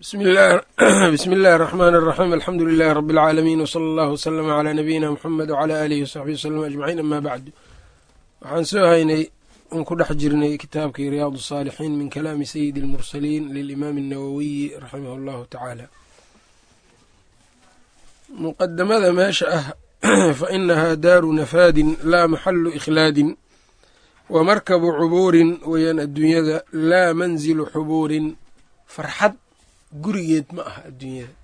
bismi illaahi araxmaan araxiim alxamdu lilahi rabi alcaalamiin wsala allahu wslama calaa nabiyina muxamed wcalaa aalihi wasaxbihi wslm ajmaciin ama bacdu waxaan soo haynay un ku dhex jirnay kitaabkii riyaad saalixiin min kalaami sayidi almursaliin lilimaami annawowiyi raximah allahu tacaala muqadamada meesha ah fa inahaa daaru nafaadin laa maxalu ikhlaadin wa markabu cubuurin weyaan adduunyada laa manzilu xubuurin. Farxad gurigeed ma aha adduunyada.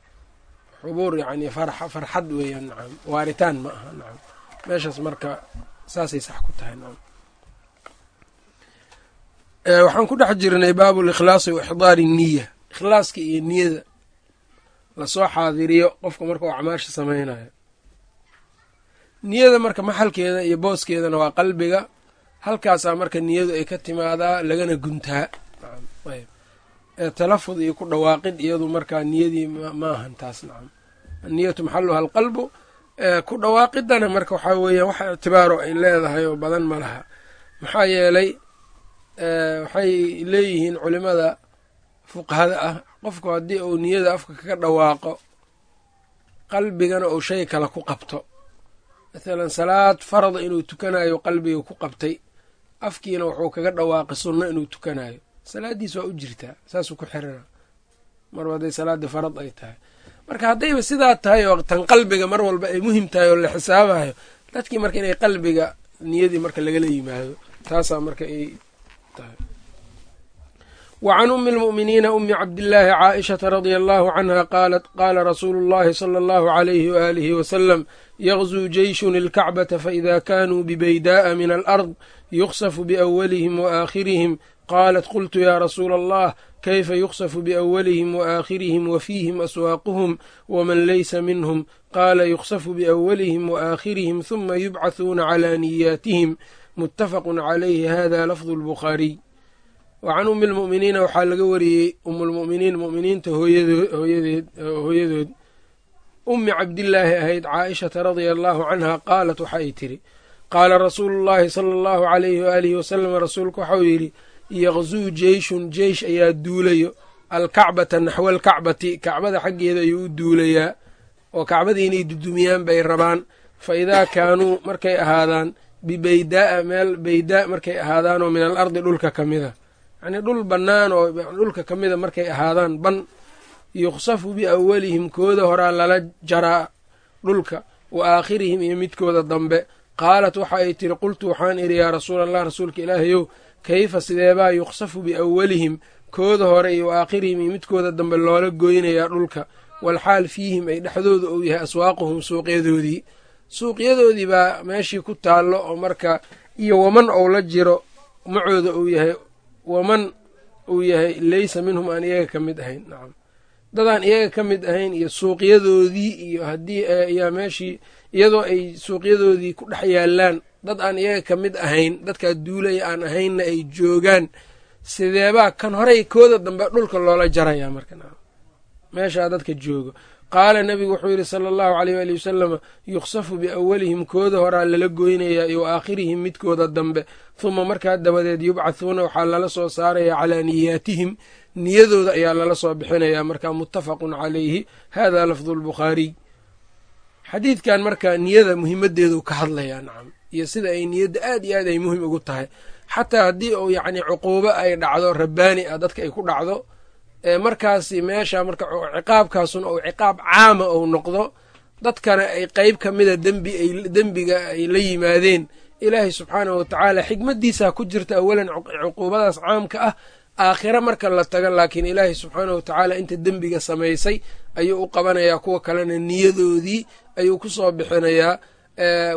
Xubuur yacni farxad weeyaan nacam waaritaan ma aha nacam meeshaas marka saasay sax ku tahay nacam waxaan ku dhex jirnay baabu likhlaasi wa ixdaari niya ikhlaaska iyo niyada la soo xaadiriyo qofka marka uu acmaasha samaynayo. Niyada marka maxalkeeda iyo booskeedana waa qalbiga halkaasaa marka niyadu ay ka timaadaa lagana guntaa talafud iyo ku dhawaaqid iyadu markaa niyadii ma ahan taas nacam. Anniyatu maxaluha alqalbu ku dhawaaqidana marka waxaa weeyaan wax ictibaaro ay leedahay oo badan ma laha. Maxaa yeelay waxay leeyihiin culimada fuqahada ah qofku haddii uu niyada afka kaga dhawaaqo qalbigana uu shay kale ku qabto. Mathalan salaad farada inuu tukanayo qalbiga ku qabtay afkiina wuxuu kaga dhawaaqay sunno inuu tukanayo salaadiis waa u jirtaa saasuu ku xirana marba hadday salaada farad ay tahay. Marka haddayba sidaa tahay oo tan qalbiga mar walba ay muhiim tahay oo la xisaabayo dadkii marka inay qalbiga niyadii marka lagala yimaado taasaa marka ay tahay. Wa can ummi lmu'miniina ummi cabdillaahi caaishata radia allahu canha qaalat qaala rasuulu llahi sala allahu alayhi waaalihi wasalam yaqzuu jeyshun ilkacbata faida kanuu bibaydaa'a min alard yuksafu biawalihim waaaakhirihim qaalat qultu yaa rasuula allah kayfa yuksafu biawalihim waaaakhirihim wafiihim aswaaquhum waman laysa minhum qaala yuksafu biawalihim waaaakhirihim huma yubcathuuna calaa niyaatihim muttafaqun calayhi hada lafdu lbukhaariy wa can ummi lmu'miniina waxaa laga wariyey ummulmu'miniin mu'miniinta hooyadood ummi cabdillaahi ahayd caaishata radia allaahu canha qaalat waxa ay tidhi qaala rasuulu llaahi sala allahu alayhi waaalihi wasalam rasuulku waxau yidhi yaqzuu jeyshun jeysh ayaa duulayo. Alkacbata naxwa alkacbati kacbada xaggeeda ayuu u duulayaa. Oo kacbadii inay dudumiyaan bay rabaan. Fa idaa kaanuu markay ahaadaan bibaydaa'a meel baydaa markay ahaadaanoo min al ardi dhulka ka mida. Yacnii dhul bannaan oo dhulka ka mida markay ahaadaan ban yukhsafu biawalihim kooda horaa lala jaraa dhulka. Wa aakhirihim iyo midkooda dambe. Qaalat waxa ay tiri qultu waxaan idhi yaa rasuula allah rasuulka ilaahayow kayfa sideebaa yukhsafu biawalihim kooda hore iyo waakhirihim iyo midkooda dambe loola goynayaa dhulka walxaal fiihim ay dhexdooda uu yahay aswaaquhum suuqyadoodii. Suuqyadoodii baa meeshii ku taallo oo marka iyo waman ou la jiro macooda uu yahay waman uu yahay leysa minhum aan iyaga ka mid ahayn. Nacam dadaan iyaga ka mid ahayn iyo suuqyadoodii iyo haddii ayaa meeshii iyadoo ay suuqyadoodii ku dhex yaalaan dad aan iyaga ka mid ahayn dadkaa duulaya aan ahaynna ay joogaan sideebaa kan horey kooda dambe dhulka loola jarayaa marka meeshaa dadka joogo. Qaala nebigu wuxuu yidhi sala allahu aleyh waali wasalama yukhsafu biawalihim kooda horaa lala goynayaa iyo aakhirihim midkooda dambe. Huma markaa dabadeed yubcathuuna waxaa lala soo saarayaa calaa niyaatihim. Niyadooda ayaa lala soo bixinayaa markaa muttafaqun calayhi. Hada lafdu lbukhaariy xadiidkan marka niyada muhimadeedu ka hadlayaa nacam iyo sida ay niyadda aad iyo aad ay muhiim ugu tahay. Xataa haddii uu yacni cuquubo ay dhacdo rabbaani ah dadka ay ku dhacdo markaasi meesha marka ciqaabkaasuna uu ciqaab caama ou noqdo dadkana ay qeyb ka mida dembi dembiga ay la yimaadeen. Ilaahay subxaanahu watacaala xikmadiisaa ku jirta awalan cuquubadaas caamka ah aakhiro marka la taga laakiin ilaahay subxaanahu watacaala inta dembiga samaysay ayuu u qabanayaa kuwa kalena niyadoodii ayuu ku soo bixinayaa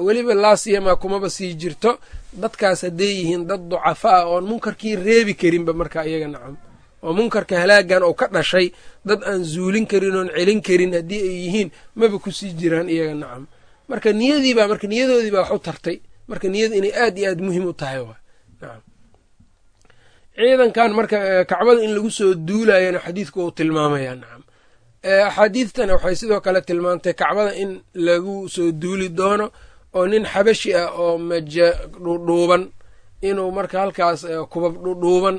weliba laasiyama kumaba sii jirto. Dadkaas hadday yihiin dad ducafa ah oon munkarkii reebi karinba marka iyaga nacam. Oo munkarka halaagan oo ka dhashay dad aan zuulin karin oon celin karin haddii ay yihiin maba ku sii jiraan iyaga nacam. Marka niyadiibaa marka niyadoodii baa wax u tartay. Marka niyada inay aad iyo aad muhiim u tahay nacam. Ciidankan marka kacbada in lagu soo duulayana xadiidku uu tilmaamayaa nacam axaadiidtana waxay sidoo kale tilmaantay kacbada in lagu soo duuli doono oo nin xabashi ah oo maja dhudhuuban inuu marka halkaas kubab dhudhuuban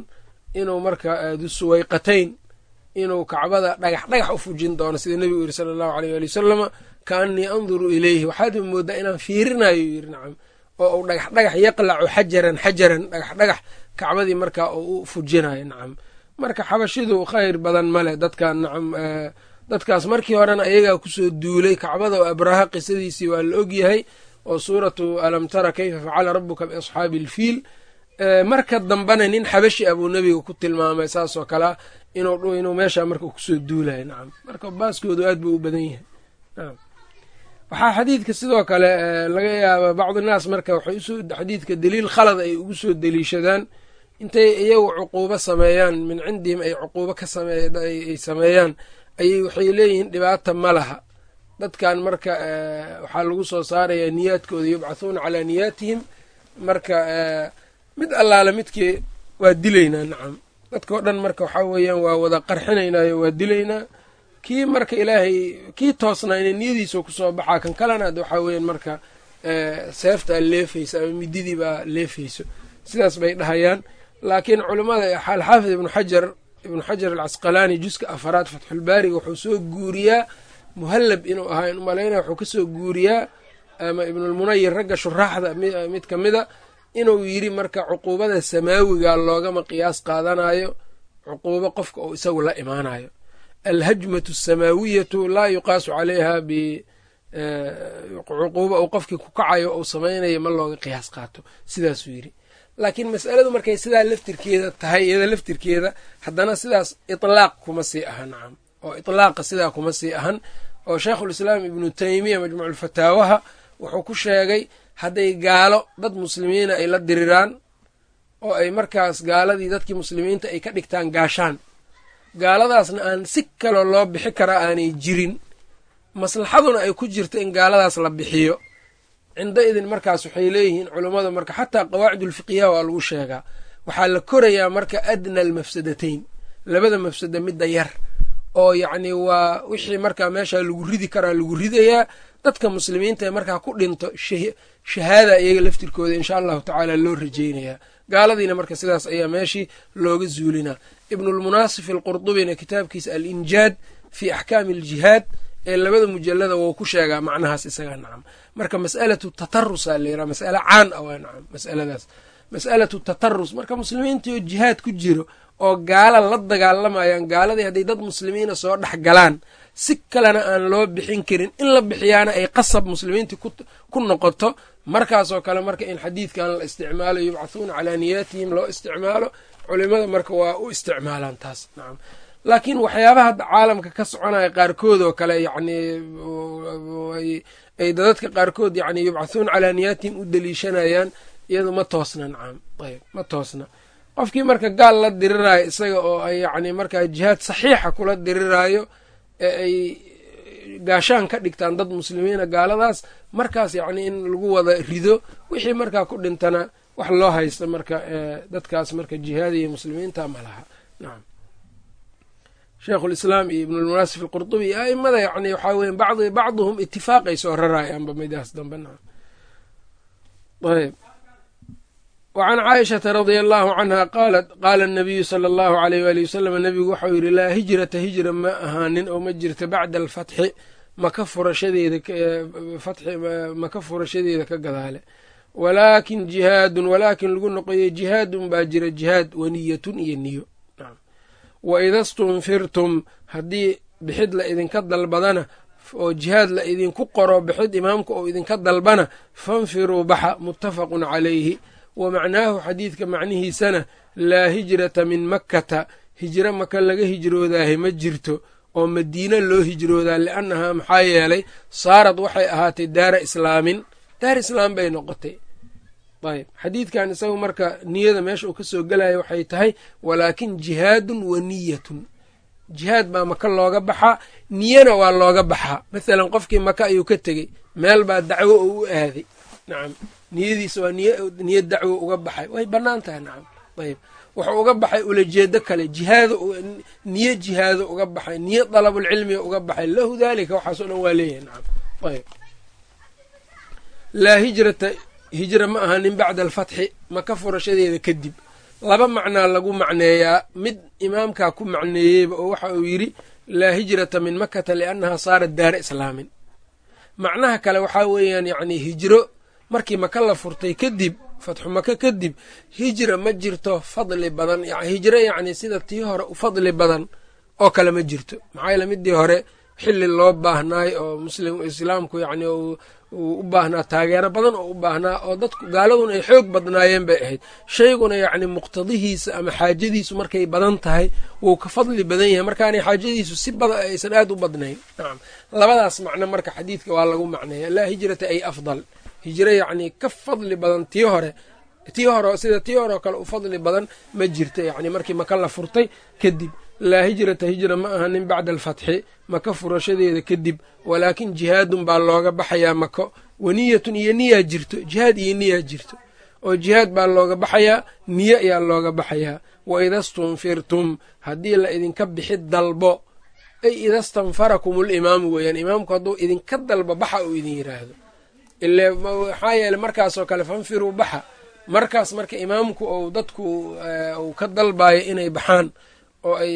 inuu marka dusuwayqatayn inuu kacbada dhagax dhagax u fujin doono sida nebigu yiri sala allahu aleyh ali wasalama kaanii anduru ilayhi. Waxaad moodaa inaan fiirinayo yiri nacam. Oo uu dhagax dhagax yaqlacu xajaran xajaran dhagax dhagax kacbadii markaa oo u fujinayo nacam. Marka xabashidu khayr badan male dadkan nacam dadkaas markii horena ayagaa ku soo duulay kacbada oo abraha qisadiisii waa la ogyahay oo suuratu alam tara kayfa facala rabuka biasxaabi alfiil marka dambena nin xabashi ah buu nebiga ku tilmaamay saasoo kalea inuu meeshaa marka ku soo duulayo nacam marka baaskoodu aad buu u badan yahay. Nacam waxaa xadiidka sidoo kale laga yaaba bacdi naas marka waxay u soo xadiidka daliil khalad ay ugu soo deliishadaan. Intay iyagu cuquubo sameeyaan min cindihim ay cuquubo ka ay sameeyaan ayay waxay leeyihiin dhibaata ma laha. Dadkan marka waxaa lagu soo saarayaa niyaadkooda yubcathuuna calaa niyaatihim. Marka mid allaale midkii waa dilaynaa nacam. Dadkao dhan marka waxaa weeyaan waa wada qarxinaynayo waa dilaynaa. Kii marka ilaahay kii toosnaa inay niyadiisa ku soo baxaa kan kalena ad waxaa weeyaan marka seeftaa leefaysa ama mididii baa leefayso. Sidaas bay dhahayaan. Laakiin culimmada alxaafid ibnu xajar ibnu xajar alcasqalaani juska afaraad fatxulbaariga wuxuu soo guuriyaa muhallab inuu ahaa in u malaynaya wuxuu ka soo guuriyaa ama ibnulmunayir ragga shuraaxda mid ka mida inuu yidhi marka cuquubada samaawiga loogama qiyaas qaadanayo cuquubo qofka uu isagu la imaanayo. Alhajmatu asamaawiyatu laa yuqaasu calayha bicuquubo uu qofkii ku kacayo uu samaynayo ma looga qiyaas qaato. Sidaasuu yidhi laakiin mas'aladu markay sidaa laftirkeeda tahay iyada laftirkeeda haddana sidaas itlaaq kuma sii aha nacam oo itlaaqa sidaa kuma sii ahan. Oo sheikhulislaam ibnu teymiya majmuuculfataawaha wuxuu ku sheegay hadday gaalo dad muslimiina ay la diriraan oo ay markaas gaaladii dadkii muslimiinta ay ka dhigtaan gaashaan. Gaaladaasna aan si kaloo loo bixi karaa aanay jirin. Maslaxaduna ay ku jirto in gaaladaas la bixiyo cinda idin markaas waxay leeyihiin culummadu marka xataa qawaacidulfiqhiya waa lagu sheegaa. Waxaa la korayaa marka adna almafsadatayn labada mafsada midda yar oo yacni waa wixii markaa meeshaa lagu ridi karaa lagu ridayaa dadka muslimiinta ee markaa ku dhinto shahaada iyaga laftirkooda insha allahu tacaala loo rajeynayaa gaaladiina marka sidaas ayaa meeshii looga zuulinaa. Ibnulmunaasif alqurdubina kitaabkiisa alinjaad fii axkaami aljihaad ee labada mujalada wou ku sheegaa macnahaas isagaa nacam. Marka mas'alatu tatarusa la yiraha mas'ale caan ah waa nacam mas'aladaas. Mas'alatu tatarus marka muslimiintaoo jihaad ku jiro oo gaala la dagaalamayaan gaaladii hadday dad muslimiina soo dhex galaan si kalena aan loo bixin karin. In la bixiyaana ay qasab muslimiintii ku noqoto markaasoo kale marka in xadiidkan la isticmaalo yubcathuuna calaa niyaatihim loo isticmaalo culimada marka waa u isticmaalaan taas nacam laakiin waxyaabaha caalamka ka soconaya qaarkood oo kale yacni ay dadadka qaarkood yacni yubcathuuna calaa niyaatihim u daliishanayaan iyadu ma toosna nacam ayb ma toosna. Qofkii marka gaal la diriraayo isaga oo ay yacni markaa jihaad saxiixa kula diriraayo ee ay gaashaan ka dhigtaan dad muslimiina gaaladaas markaas yacni in lagu wada rido wixii markaa ku dhintana wax loo haysta marka dadkaas marka jihaadiya muslimiinta ma laha. Nacam sheikhulislaam iyo ibnulmunaasif alqurdubi iyo aimada yacni waxaa weya bacdi bacduhum itifaaqay soo rarayaanba midaas dambe nacam. Ayb. Wacan caaishata radia allahu canha qaalat qaala anabiyu sala allahu aleyh waali wasalam nebigu waxau yidhi laa hijrata hijra ma ahaanin oo ma jirta bacda alfatxi maka furashadeeda fatxi maka furashadeeda ka gadaale. Walaakin jihaadun walaakin lagu noqoyey jihaadun baa jira jihaad waniyatun iyo niyo wa ida stunfirtum haddii bixid la idinka dalbadana oo jihaad la idinku qoro bixid imaamka oo idinka dalbana fanfiruu baxa muttafaqun calayhi. Wa macnaahu xadiidka macnihiisana laa hijrata min makkata hijro maka laga hijroodaahe ma jirto oo madiine loo hijroodaa liannahaa maxaa yeelay saarad waxay ahaatay daara islaamin. Daar islaam bay noqotay ayb. Xadiidkan isagu marka niyada meesha uu ka soo gelaya waxay tahay walaakin jihaadun wa niyatun. Jihaad baa maka looga baxaa niyana waa looga baxaa mathalan qofkii maka ayuu ka tegey meel baa dacwo oo u aaday. Nacam niyadiisa waa niyo dacwo uga baxay. Way bannaan tahay nacam ayb. Wuxuu uga baxay ulajeedo kale jihaado niyo jihaado uga baxay niyo dalabulcilmiga uga baxay. Lahu daalika waxaasoo dhan waa leeyahay nacam ayb hijra ma ahanin bacda alfatxi maka furashadeeda kadib. Laba macnaa lagu macneeyaa. Mid imaamkaa ku macneeyeyba oo waxa uu yidhi laa hijrata min makata liannaha saarat daara islaamin. Macnaha kale waxaa weeyaan yacni hijro markii maka la furtay kadib fatxu maka kadib hijra ma jirto fadli badan. Hijro yacni sida tii hore u fadli badan oo kale ma jirto. Maxaa yeele midii hore xilli loo baahnaay oo muslim islaamku yacni uu u baahnaa taageero badan oo u baahnaa oo dadku gaaladuna ay xoog badnaayeen bay ahayd. Shayguna yacni muqtadihiisa ama xaajadiisu markay badan tahay wuu ka fadli badan yahay. Markaanay xaajadiisu si badan aysan aad u badnayn. Nacam labadaas macno marka xadiidka waa lagu macneeya laa hijrata ay afdal. Hijro yacni ka fadli badan tii hore tii hore sida tii hore oo kale u fadli badan ma jirta yacni markii maka la furtay kadib laa hijrata hijra ma ahanin bacda alfatxi maka furashadeeda kadib walaakin jihaadun baa looga baxayaa mako. Waniyatun iyo niyaa jirto jihaad iyo niyaa jirto. Oo jihaad baa looga baxayaa niyo ayaa looga baxayaa. Wa idastunfirtum haddii la idinka bixi dalbo ay idastanfarakum ulimaamu weeyaan. Imaamku hadduu idinka dalbo baxa uu idin yiraahdo. Ile maxaa yeele markaasoo kale fanfiruu baxa. Markaas marka imaamku ou dadku uu ka dalbayo inay baxaan oo ay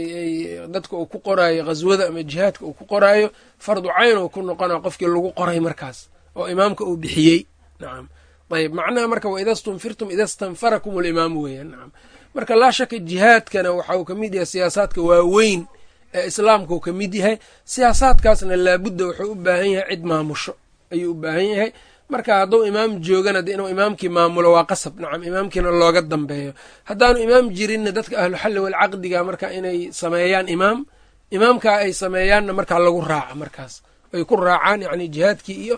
dadka uu ku qoraayo ghaswada ama jihaadka uu ku qoraayo fardu cayn uu ku noqona qofkii lagu qoray markaas oo imaamka uu bixiyey. Nacam ayb macnaha marka wa idastunfirtum idastanfarakum ulimaamu weeyaan nacam marka laa shaka jihaadkana waxa uu ka yahay siyaasaadka waaweyn ee islaamka uu ka yahay siyaasaadkaasna laabudda wuxuu u baahan yahay cid maamusho ayuu u baahan yahay marka hadduu imaam joogana de inuu imaamkii maamulo waa qasab. Nacam imaamkiina looga dambeeyo. Haddaanu imaam jirinna dadka ahluxalli walcaqdiga marka inay sameeyaan imaam imaamkaa ay sameeyaanna markaa lagu raaca markaas. Ay ku raacaan yacni jihaadkii iyo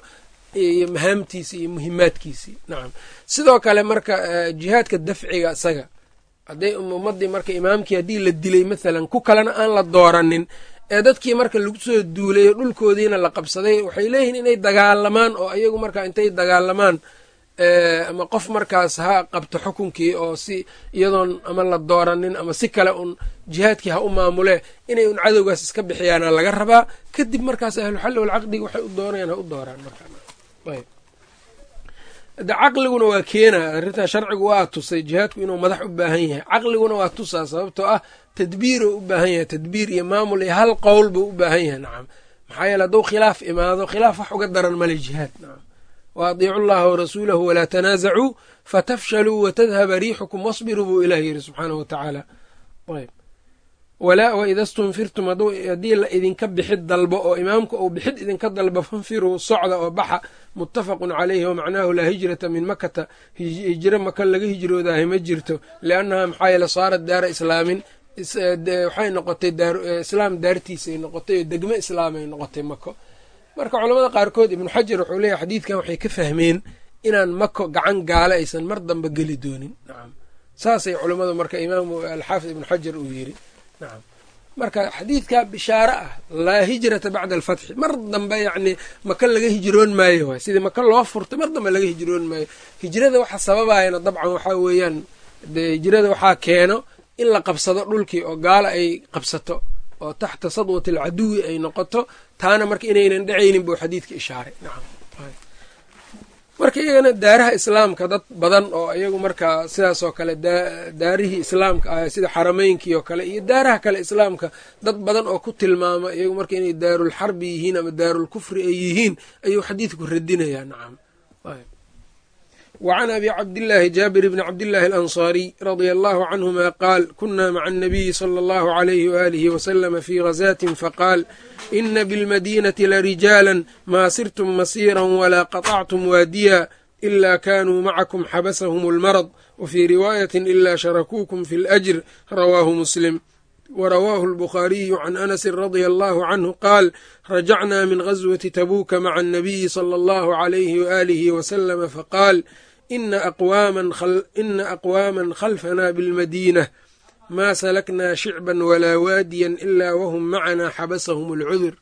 iyo mahaamtiisii iyo muhimaadkiisii nacam. Sidoo kale marka jihaadka dafciga isaga. Hadday ummaddii marka imaamkii haddii la dilay mathalan ku kalena aan la dooranin ee dadkii marka lagu soo duulayo dhulkoodiina la qabsaday waxay leeyihiin inay dagaalamaan oo iyagu marka intay dagaalamaan ama qof markaas ha qabto xukunkii oo si iyadoon ama la dooranin ama si kale un jihaadkii ha u maamule inay un cadowgaas iska bixiyaana laga rabaa. Kadib markaas ahluxalli walcaqdiga waxay u doonayaan ha u dooraan markayb de caqliguna waa keenaa arrintaa sharcigu waa tusay jihaadku inuu madax u baahan yahay. Caqliguna waa tusaa sababtoo ah tadbiiruu u baahan yahay tadbiir iyo maamul iyo hal qowl buu u baahan yahay nacam maxaa yeele hadduu khilaaf imaado khilaaf wax uga daran male jihaad nacam wa adiicu llaha warasuulahu walaa tanaasacuu fatafshaluu watadhaba riixukum wasbiruu buu ilaah yidhi subxaanahu wa tacaala ayb walaa waida stunfirtum haddii la idinka bixid dalbo oo imaamka uu bixid idinka dalbo fanfiruu socda oo baxa muttafaqun calayhi wamacnaahu laa hijrata min makata hijro maka laga hijroodaahay ma jirto liannaha maxaa yeele saarat daara islaamin waxay noqotay islaam daartiisay noqotay oo degmo islaamay noqotay mako marka culamada qaarkood ibnu xajar wuxuu leeyahy xadiidkan waxay ka fahmeen inaan mako gacan gaale aysan mar damba geli doonin. Nacam saasay culammadu marka imaamu alxaafid ibnu xajar uu yiri nacam marka xadiidkaa bishaare ah laa hijrata bacda alfatxi mar dambe yacni maka laga hijroon maayo waay sidii maka loo furtay mar dambe laga hijroon maayo hijrada waxa sababayana dabcan waxaa weeyaan de hijrada waxaa keeno in la qabsado dhulkii oo gaalo ay qabsato oo taxta sadwati alcaduwi ay noqoto taana marka inaynan dhacaynin buu xadiidka ishaaray nacam marka iyagana daaraha islaamka dad badan oo iyagu markaa sidaas oo kale daarihii islaamka ah sida xarameynkii oo kale iyo daaraha kale islaamka dad badan oo ku tilmaama iyagu marka inay daarulxarbi yihiin ama daarulkufri ay yihiin ayuu xadiidku radinayaa nacam وعn abi cabdاللahi jaaبir bn cabdالlahi الأnصاriي radي الlه عnهma qaal kuna mعa النabiyi slى الlه عlyh وآlih وsلم fي غaزاة faqاal إna bاlmadيnaةi larijاalا ma sirtm masيirا وla qaطctm waadiya إla kanuu macكm xabshm الmarض وfي riwaayaة إla sharakuukm fi الأjr rawaahu msلm وrawaahu الbخاariyu عn أنس radي الlه عnه qaal rajacna min غزوةi تbuka mعa النabiyi slى الlه عlyh وآlih وsلم faqاal ina aqwaaman khalfanaa bilmadiina maa salaknaa shicban walaa waadiyan ilaa wahum macanaa xabasahum alcudur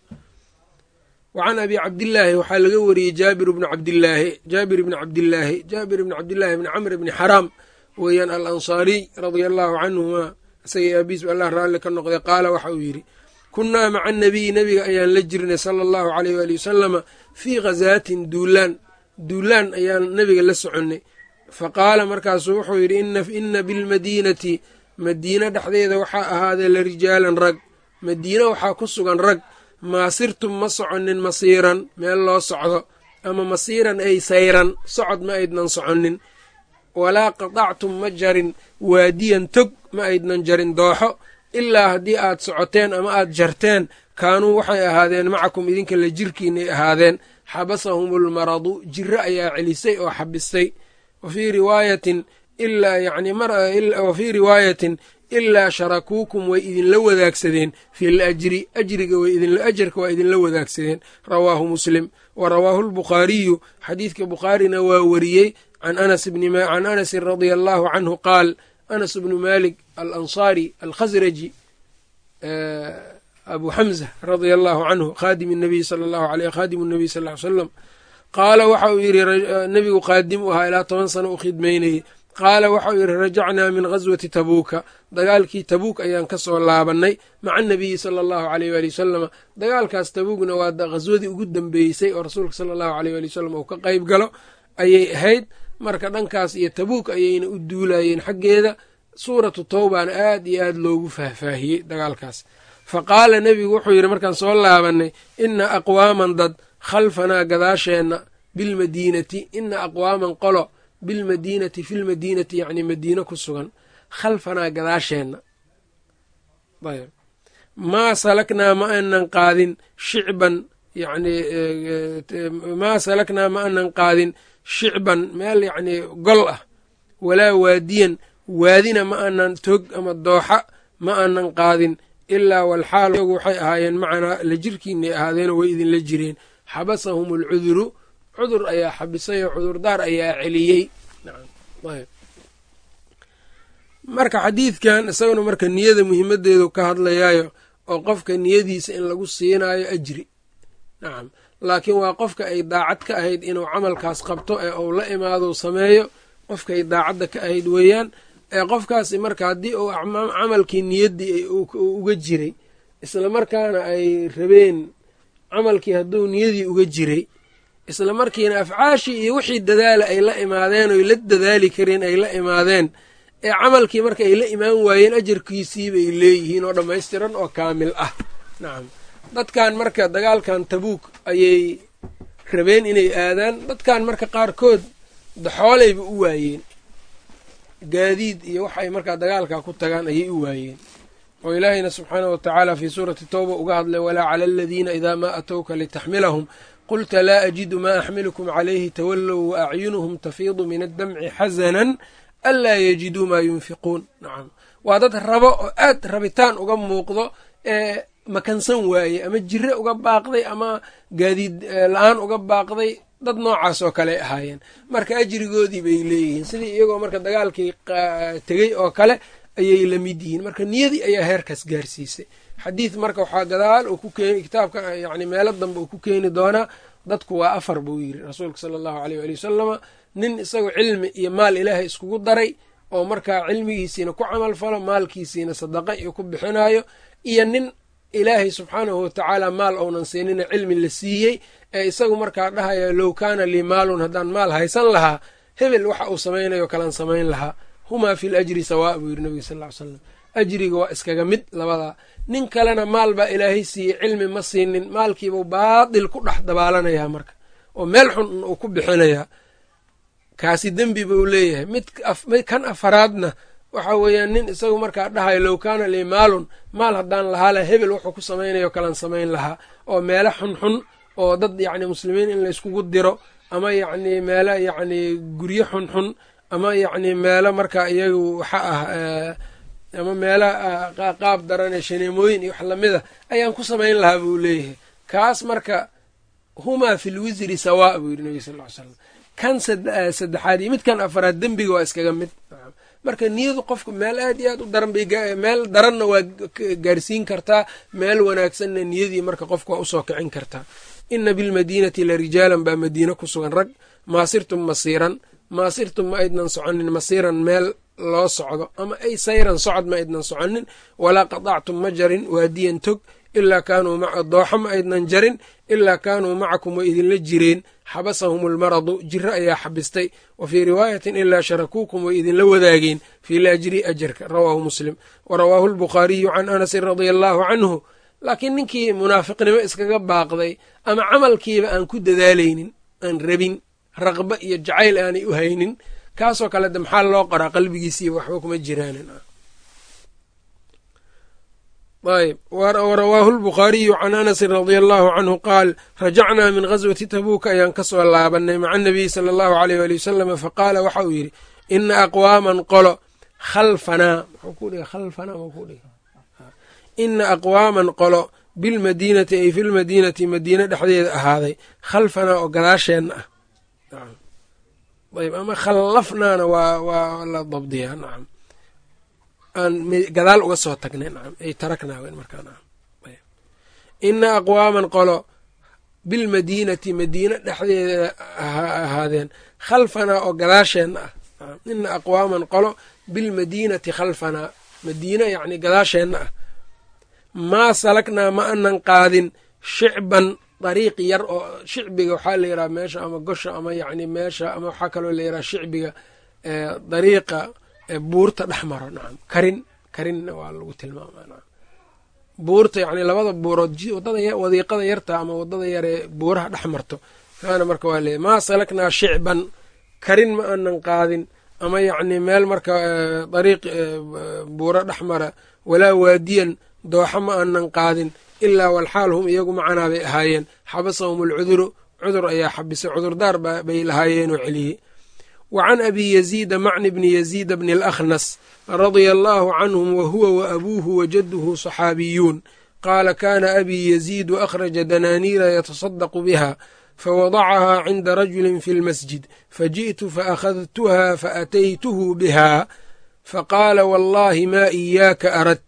wa can abi cabdillaahi waxaa laga wariyey jaabir bni cabdillaahi jaabir bni cabdillaahi jaabir bni cabdillaahi bni camr bni xaraam weeyaan alansaariy radia allaahu canhumaa isagay aabiis allah raalli ka noqday qaala waxa uu yidhi kunnaa maca annabiyi nebiga ayaan la jirnay sala allahu caleyh waali wasalama fii khazaatin duulaan duulaan ayaan nebiga la soconnay fa qaala markaasuu wuxuu yidhi ina bilmadiinati madiina dhexdeeda waxaa ahaadee la rijaalan rag. Madiina waxaa ku sugan rag. Maa sirtum ma soconin masiiran meel loo socdo. Ama masiiran ay sayran socod ma aydnan soconin walaa qatactum ma jarin. Waadiyan tog ma aydnan jarin dooxo. Ilaa haddii aad socoteen ama aad jarteen kaanuu waxay ahaadeen macakum idinka la jirkiinay ahaadeen xabasahumulmaradu jiro ayaa celisay oo xabistay. Wa fii riwaayatin wa fii riwaayatin ilaa sharakuukum way idinla wadaagsadeen. Fil ajri ajriga ajarka waa idinla wadaagsadeen. Rawaahu muslim. Wa rawaahu lbukhaariyu xadiidka bukhaarina waa wariyey. Can anasin radia allaahu canhu qaal anas bnu malik alansaari alkhasraji abu xamza radia allaahu canhu khaadim nabiy sala allahu aleyh khaadim nabiy sal ly slam qaala waxa uu yidhi nebigu qaadim u ahaa ilaa toban sano u khidmaynayey qaala waxa uu yidhi rajacnaa min ghaswati tabuuka dagaalkii tabuuk ayaan ka soo laabannay maca anabiyi sala allahu aleyh waali wasalama dagaalkaas tabuugna waa ghaswadii ugu dambeysay oo rasuulka sala allahu aleyh waali wasalam uu ka qayb galo ayay ahayd marka dhankaas iyo tabuuk ayayna u duulayeen xaggeeda suuratu towbana aad iyo aad loogu faahfaahiyey dagaalkaas fa qaala nebigu wuxuu yidhi markaan soo laabannay inna aqwaaman dad khalfanaa gadaasheenna bilmadiinati ina aqwaaman qolo bilmadiinati filmadiinati yacni madiino ku sugan khalfanaa gadaasheenna. Ayb. Maa salaknaa ma aanan qaadin shicban yani maa salaknaa ma aanan qaadin shicban meel yacnii gol ah walaa waadiyan waadina ma aanan tog ama dooxa ma aanan qaadin ilaa walxaal yagu waxay ahaayeen macanaa la jirkiinay ahaadeenoo way idinla jireen xabasahum alcuduru cudur ayaa xabisay oo cudurdaar ayaa celiyey marka xadiidkan isaguna marka niyada muhiimadeedu ka hadlayaayo oo qofka niyadiisa in lagu siinaayo ajri nacam laakiin waa qofka ay daacad ka ahayd inuu camalkaas qabto ee uu la imaadou sameeyo qofkaay daacadda ka ahayd weeyaan ee qofkaasi marka haddii uu camalkii niyaddii uga jiray isla markaana ay rabeen camalkii hadduu niyadii uga jiray isla markiina afcaashii iyo wixii dadaala ay la imaadeen oy la dadaali kareen ay la imaadeen ee camalkii marka ay la imaan waayeen ajarkiisii bay leeyihiin oo dhammaystiran oo kaamil ah. Nacam dadkan marka dagaalkan tabuuk ayay rabeen inay aadaan. Dadkan marka qaarkood daxoolayba u waayeen gaadiid iyo wax ay markaa dagaalka ku tagaan ayay u waayeen. Oo ilaahayna subxaanah wa tacaala fii suurati towba uga hadlay walaa cala aladiina idaa maa atowka litaxmilahum. Qulta laa ajidu maa axmilukum calayhi tawallow wa acyunuhum tafiidu min addamci xasanan anlaa yajiduu maa yunfiquun. Nacam waa dad rabo oo aad rabitaan uga muuqdo ee makansan waaye ama jire uga baaqday ama gaadiid la'aan uga baaqday dad noocaas oo kale ahaayeen. Marka ajrigoodii bay leeyihiin. Sidii iyagoo marka dagaalkii tegey oo kale ayay la mid yihiin. Marka niyadii ayaa heerkaas gaarsiisay. Xadiid marka waxaa gadaal uu ku keeni kitaabka yani meelo dambe uu ku keeni doonaa dadku waa afar buu yiri rasuulka sala allahu aleyh waali wasalama nin isagoo cilmi iyo maal ilaahay iskugu daray oo markaa cilmigiisiina ku camal falo maalkiisiina sadaqa iyo ku bixinayo iyo nin ilaahay subxaanahu watacaala maal ounan siinina cilmi la siiyey ee isagu markaa dhahaya low kaana lii maalun haddaan maal haysan lahaa hebel waxa uu samaynayo kalan samayn lahaa. Humaa fi lajri sawaa buu yiri nabiga sal ly slam ajriga waa iskaga mid labadaa nin kalena maal baa ilaahay siiyey cilmi ma siinin maalkiibuu baadil ku dhex dabaalanayaa marka. Oo meel xun uu ku bixinayaa. Kaasi dembi buu leeyahay. Mid kan afaraadna waxa weeyaan nin isagu markaa dhahayo low kaana lii maalun. Maal haddaan lahaala hebel wuxuu ku samaynayo kalan samayn lahaa oo meelo xunxun oo dad yacni muslimiin in layskugu diro ama yacni meelo yacni guryo xunxun ama yacni meelo markaa iyagu waxa ah ama meelo qaab darane shaneemooyin iyo wax lamida ayaan ku samayn lahaa buu leeyahay. Kaas marka humaa fi lwisri sawaa buu yidhi nabiga sal ly slam kan saddexaad iyo midkan afaraad dembiga waa iskaga mid marka niyadu qofku meel aad iyo aad u daran bay meel daranna waa gaarsiin kartaa meel wanaagsanna niyadii marka qofku waa u soo kicin kartaa. Ina bilmadiinati la rijaalan baa madiino ku sugan rag maasirtum masiiran maasirtum ma aydnan soconin masiiran meel loo socdo ama ay sayran socod ma aydnan soconin walaa qatactum ma jarin waadiyan tog ilaa kaanuu dooxo ma aydnan jarin ilaa kaanuu macakum way idinla jireen. Xabasahum almaradu jiro ayaa xabistay. Wa fii riwaayatin ilaa sharakuukum way idinla wadaageen. Fii laajri ajarka rawaahu muslim. Wa rawaahu albukhaariyu can anasin radia allaahu canhu. Laakiin ninkii munaafiqnimo iskaga baaqday ama camalkiiba aan ku dadaalaynin aan rabin raqba iyo jacayl aanay u haynin kaasoo kale de maxaa loo qoraa qalbigiisiiba waxba kuma jiraanin ayb warawaahu lbukhaariyu can anasin radia allahu canhu qaal rajacnaa min ghaswati tabuuka ayaan ka soo laabanay maca anabiyi sala allahu aleyh waali wasalama faqaala waxa uu yidhi ina aqwaaman qolo khalfanaa ina aqwaaman qolo bilmadiinati ay fi lmadiinati madiine dhexdeeda ahaaday khalfanaa oo gadaasheenna ah. Ayb ama khallafnaana waa la dabdiyaa nacam aan gadaal uga soo nacam ay taraknaa wen markaa ayb. Ina aqwaaman qolo bilmadiinati madiine dhexdeeda ahaadeen khalfanaa oo gadaasheenna ah. Ina aqwaaman qolo bilmadiinati khalfanaa madiina yacni gadaasheenna ah. Maa salaknaa ma anan qaadin shicban dariiq yar oo shicbiga waxaa la yidhaha meesha ama gosha ama yacni meesha ama waxaa kaloo la yidhaha shicbiga dariiqa buurta dhex maro nacam. Karin karinna waa lagu tilmaamaa nacam. Buurta yacni labada buurood waddada wadiiqada yarta ama waddada yaree buuraha dhex marto. Kaana marka waa leeyahy maa salaknaa shicban karin ma anan qaadin ama yacni meel marka dariiq buuro dhex mara walaa waadiyan dooxa ma aanan qaadin ilaa walxaal hum iyagu macanaa bay ahaayeen. Xabasahum alcuduru cudur ayaa xabisay cudurdaar bay lahaayeenoo celiyey wa can abi yaziida macni bni yaziida bni alakhnas radia allaahu canhum wa huwa wa abuuhu wa jadduhu saxaabiyuun. Qaala kaana abii yaziidu akhraja danaaniira yatasadaqu biha fawadacahaa cinda rajulin fi lmasjid faji'tu faakhadtuha faataytuhu biha faqaala wallahi ma iyaaka arad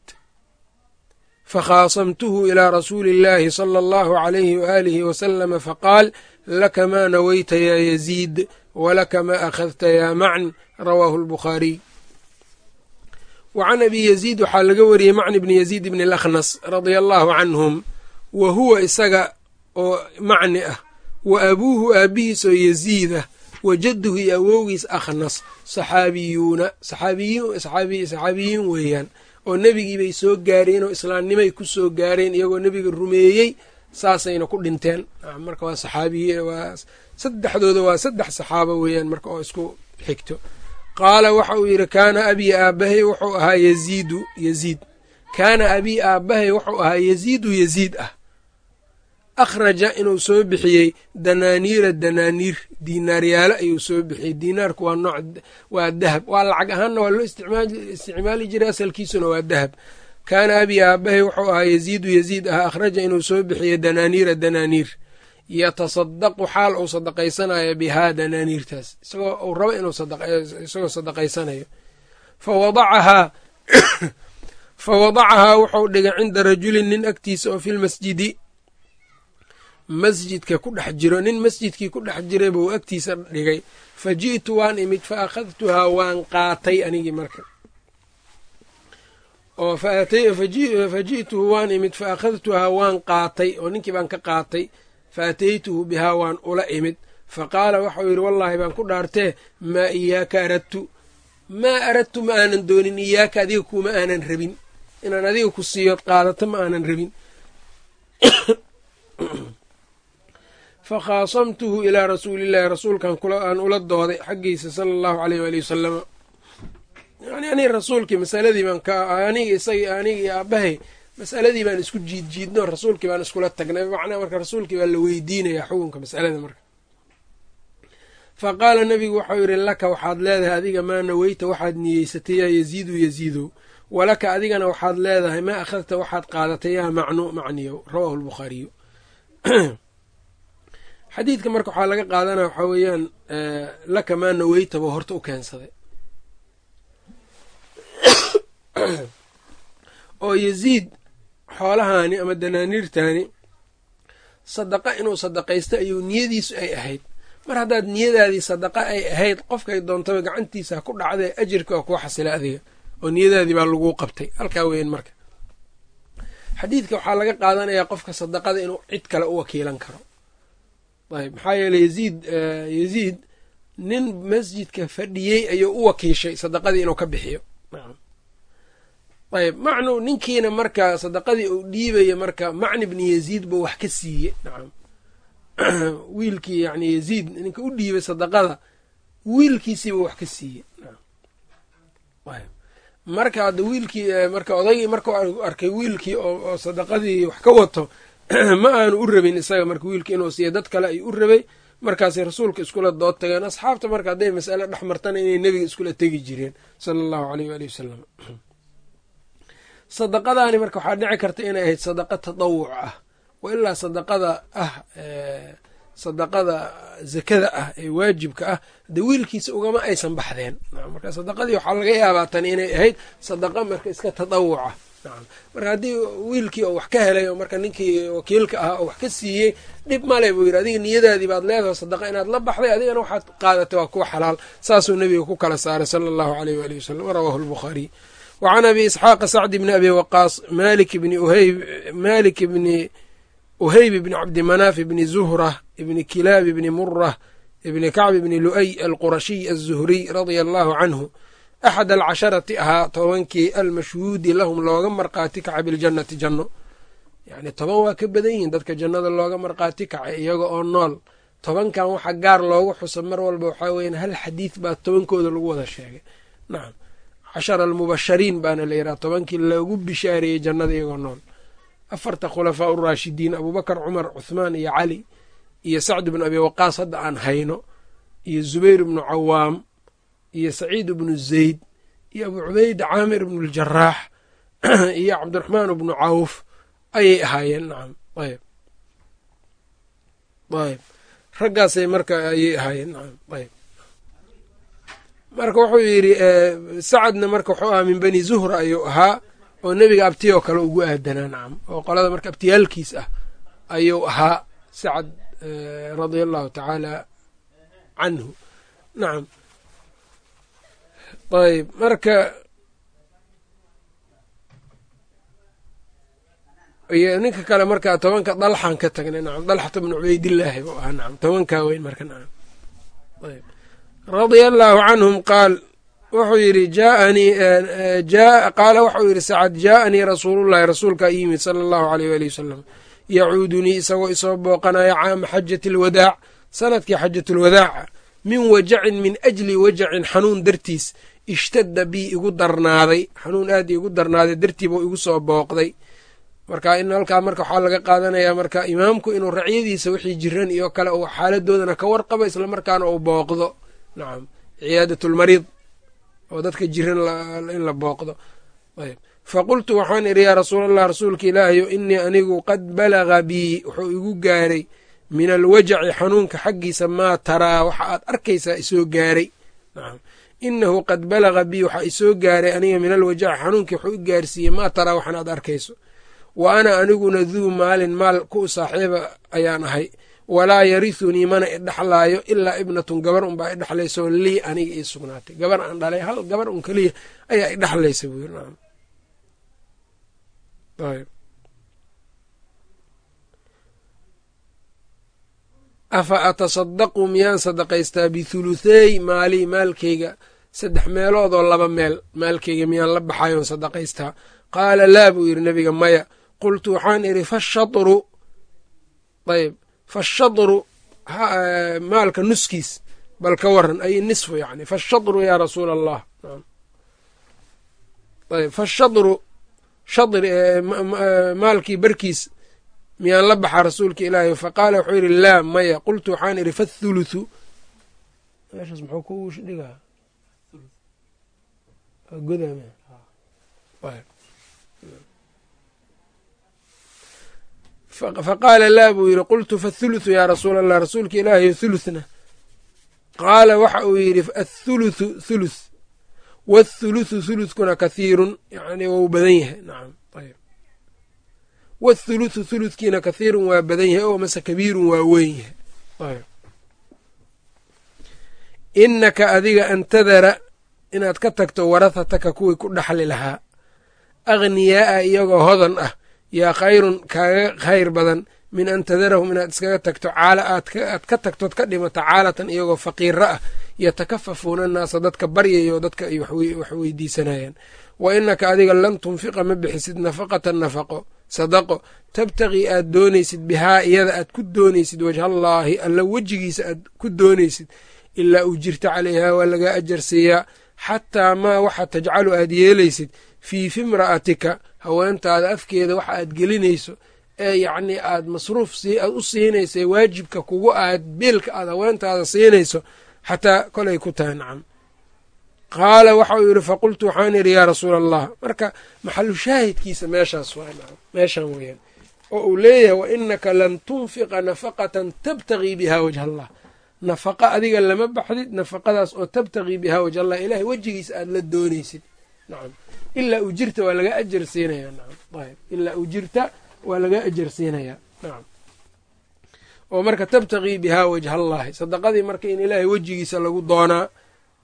fakhaasamtuhu ilaa rasuuli illaahi sala allahu calayhi waaalihi wasalama faqaal laka maa naweyta yaa yaziid walaka maa akhadta yaa macn rawaahu albukhaariy wa can abi yaziid waxaa laga wariyey macni bni yaziid bni alakhnas radia allaahu canhum wa huwa isaga oo macni ah wa abuuhu aabbihiis oo yaziid ah wa jadduhu iyo awowgiis akhnas saxaabiyuuna saxaabiyiin weeyaan oo nebigii bay soo gaareen oo islaamnimay ku soo gaareen iyagoo nebiga rumeeyey saasayna ku dhinteen marka waa saxaabiy waa saddexdooda waa saddex saxaabo weeyaan marka oo isku xigto. Qaala waxa uu yidhi kaana abii aabbahay wuxuu ahaa yaziidu yaziid. Kaana abii aabbahay wuxuu ahaa yaziidu yaziid ah. Akhraja inuu soo bixiyey danaaniira danaaniir diinaaryaalo ayuu soo bixiyey. Diinaarku waa nooc waa dahab. Waa lacag ahaanna waa loo isticmaali jiray asalkiisuna waa dahab. Kaana abii aabahay wuxuu ahaa yaziidu yaziid ah. Akhraja inuu soo bixiyey danaaniira danaaniir yatasadaqu xaal uu sadaqaysanayo bihaa danaaniirtaas isagoo uu rabo inuu isagoo sadaqaysanayo fawadacahaa fa wadacahaa wuxuu dhigay cinda rajulin nin agtiisa oo fi lmasjidi masjidka ku dhex jiro nin masjidkii ku dhex jiray buu agtiisa dhigay. Fa ji'tu waan imid fa akhadtuhaa waan qaatay anigii marka. Oo fa ji'tuhu waan imid fa akhadtuhaa waan qaatay oo ninkii baan ka qaatay fa ataytuhu bihaa waan ula imid fa qaala waxau yidhi wallaahi baan ku dhaartee maa iyaaka aradtu maa aradtu ma aanan doonin iyaaka adiga kuma aanan rabin inaan adiga ku siiyood qaadato ma aanan rabin fakhaasamtuhu ilaa rasuulillahi rasuulkan aan ula dooday xaggiisa sala allahu aleyh waali wasalama yani ani rasuulkii masaladii baan ka aniga isagii aniga iyo aabahay masaladii baan isku jiid jiidno rasuulkii baan iskula tagnay. Macnaa marka rasuulkii baa la weydiinayaa xukunka masalada marka. Fa qaala nabigu waxau yidhi laka waxaad leedahay adiga maa naweyta waxaad niyeysatay yaa yaziidu yaziidow walaka adigana waxaad leedahay maa akhadta waxaad qaadatay yaa macnu macniyow rawaahu lbukhaariyu xadiidka marka waxaa laga qaadanaya waxaa weeyaan laka maa naweytaba horta u keensaday. Oo yaziid xoolahaani ama danaaniirtaani sadaqa inuu sadaqaysto ayuu niyadiisu ay ahayd. Mar haddaad niyadaadii sadaqa ay ahayd qofkay doontaba gacantiisa ku dhacdee ajirka waa kuu xasila adiga oo niyadaadii baa laguu qabtay. Halkaa weyan marka. Xadiidka waxaa laga qaadanayaa qofka sadaqada inuu cid kale u wakiilan karo. Ayb maxaa yeeley yaziid yaziid nin masjidka fadhiyey ayuu u wakiishay sadaqadii inuu ka bixiyo ayb macnu ninkiina marka sadaqadii uu dhiibaya marka macni bni yaziid buu wax ka siiye nacam wiilkii yani yaziid ninka u dhiibay sadaqada wiilkiisiibuu wax ka siiye marka hadda wiilkii marka odaygii markau arkay wiilkii oo sadaqadii wax ka wato ma aanu u rabin isaga marka wiilkii inuu siiya dad kale ayuu u rabay markaasay rasuulka iskula dood tageen. Asxaabta marka hadday masale dhex martana inay nebiga iskula tegi jireen sala allahu aleyh waali wasalam sadaqadaani marka waxaa dhici karta inay ahayd sadaqa tadawuc ah. Wa ilaa sadaqada ah sadaqada zakada ah ee waajibka ah de wiilkiisa ugama aysan baxdeen. Marka sadaqadii waxaa laga yaabaa tan inay ahayd sadaqa marka iska tadawuca nacam marka haddii wiilkii oo wax ka helay oo marka ninkii wakiilka ahaa oo wax ka siiyey dhib male buu yidhi adiga niyadaadii baad leedaho sadaqa inaad la baxday adigana waxaad qaadatay waa kuwa xalaal. Saasuu nebiga ku kala saaray sala allahu aleyh waali wasalam warawaahu lbukhaariy wacan abi isxaaqa sacdi bni abi waqaas malik bni uheyb malik bni uheyb bni cabdimanaaf bni zuhrah ibni kilaab bni murah ibni kacb bni lu'ay alqurashiy aلzuhriy radia allahu canhu axad alcasharati ahaa tobankii almashhuudi lahum looga marqaati kaca biljannati janno yacni toban waa ka badan yihiin dadka jannada looga marqaati kacay iyaga oo nool tobankan waxa gaar loogu xusa mar walba waxaa weyan hal xadiid baa tobankooda lagu wada sheegay nacam cashara almubashariin baana la yidhaha tobankii loogu bishaareeyey jannada iyagoo nool afarta khulafaa uraashidiin abuubakar cumar cuthmaan iyo cali iyo sacd bnu abi waqaas hadda aan hayno iyo zubayr bnu cawaam iyo saciid bnu zayd iyo abu cubayda caamir bnu ljaraax iyo cabdiraxmaan bnu cawf ayay ahaayeen nacam ayb ayb raggaasay marka ayay ahaayeen nacam ayb marka wuxuu yidhi sacadna marka wuxuu ahaa min bani zuhra ayuu ahaa oo nebiga abti oo kale ugu aadanaa nacam oo qolada marka abtiyaalkiis ah ayuu ahaa sacad radia allahu tacaala canhu. Nacam ayb marka ninka kale marka tobanka dalxan ka tagnay nacam dalxata bnu cubaydillaahi buu ahaa nacam tobankaa weyn marka nacam ayb radia allaahu canhum qaal wuxuu yidhi jaaanii qaala waxau yidhi sacad jaaanii rasuulullahi rasuulkaa yimid sala allahu aleyh waali wasalam yacuudunii isagoo isoo booqanaya caama xajati alwadaac sannadkii xajatulwadaaca min wajacin min ajli wajacin xanuun dartiis ishtadda bii igu darnaaday xanuun aad igu darnaaday dartiibuu igu soo booqday. Marka in halkaa marka waxaa laga qaadanayaa marka imaamku inuu racyadiisa wixii jiran iyo kale uu xaaladoodana ka warqabo islamarkaana uu booqdo nacam ciyaadatulmariid oo dadka jiran in la booqdo. Ayb. Faqultu waxaan idhi yaa rasuul allah rasuulka ilaahayo inii anigu qad balaga bii. Wuxuu igu gaaray min alwajaci xanuunka xaggiisa maa taraa waxa aad arkaysaa isoo gaaray. Nacam inahu qad balaga bii waxaa isoo gaaray aniga min alwajaci xanuunkii wuxuu i gaarsiiyey maa taraa waxan aad arkayso. Wa ana aniguna duu maalin maal ku saaxiiba ayaan ahay walaa yarisunii mana idhexlaayo ilaa ibnatun gabar unbaa idhexlayso lii aniga ii sugnaatay. Gabar aan dhalay hal gabar un keliya ayaa idhexlaysa buu yiri nacam ayb afa atasadaqu miyaan sadaqaystaa bithuluthey maalii maalkeyga saddex meelood oo laba meel maalkeyga miyaan la baxayoon sadaqaystaa? Qaala laa buu yidhi nebiga maya. Qultu waxaan idhi fashatru ayb fashadru maalka nuskiis bal ka waran ay nisfu yani fashadru yaa rasuula allah fashadru shadr maalkii barkiis miyaan la baxa rasuulka ilaahi faqaala wuxuu yidhi laa maya. Qultu waxaan idhi fathuluthu meeshaas muxuu ku dhigaa? Godaam faqaala laa buu yidhi qultu fathuluthu yaa rasuul allah rasuulka ilaahiyo thuluthna qaala waxa uu yidhi athuluthu thuluth wathuluthu thuluthkuna kathiirun yani wau badan yahay nacam ayb wathuluthu thuluthkiina kathiirun waa badan yahay oo mase kabiirun waa weyn yahay ayb innaka adiga an tadara inaad ka tagto warahataka kuwii ku dhaxli lahaa aghniyaa'a iyagoo hodan ah yaa khayrun kaaga khayr badan min an tadarahum inaad iskaga tagto aad ka tagtood ka dhimato caalatan iyagoo faqiira ah yatakafafuuna annaasa dadka baryayo dadka ay wax weydiisanayaan. Wa inaka adiga lan tunfiqa ma bixisid nafaqatan nafaqo sadaqo. Tabtaqii aad doonaysid bihaa iyada aad ku doonaysid wajhallaahi alla wejigiisa aad ku doonaysid ilaa uu jirta calayhaa waa lagaa ajarsiiyaa xataa maa waxa tajcalu aad yeelaysid fii fimra'atika haweentaada afkeeda waxa aad gelinayso ee yacnii aad masruuf aad u siinaysa waajibka kugu aad biilka aad haweentaada siinayso xataa kolay ku tahay nacam. Qaala waxa uu yidhi faqultu waxaan idhi yaa rasuula allah marka maxalu shaahidkiisa meeshaas meeshan weeyaan. Oo uu leeyahay wa inaka lan tunfiqa nafaqatan tabtagii biha wajha allah. Nafaqa adiga lama baxdid nafaqadaas oo tabtagii bihaa wajh allah ilahay wejigiisa aad la doonaysid nacam ilaa ujirta waa laga ajar siinayaa. Nacam ayb ilaa ujirta waa laga ajar siinayaa. Nacam oo marka tabtagii bihaa wajha allahi sadaqadii marka in ilaahay wejigiisa lagu doonaa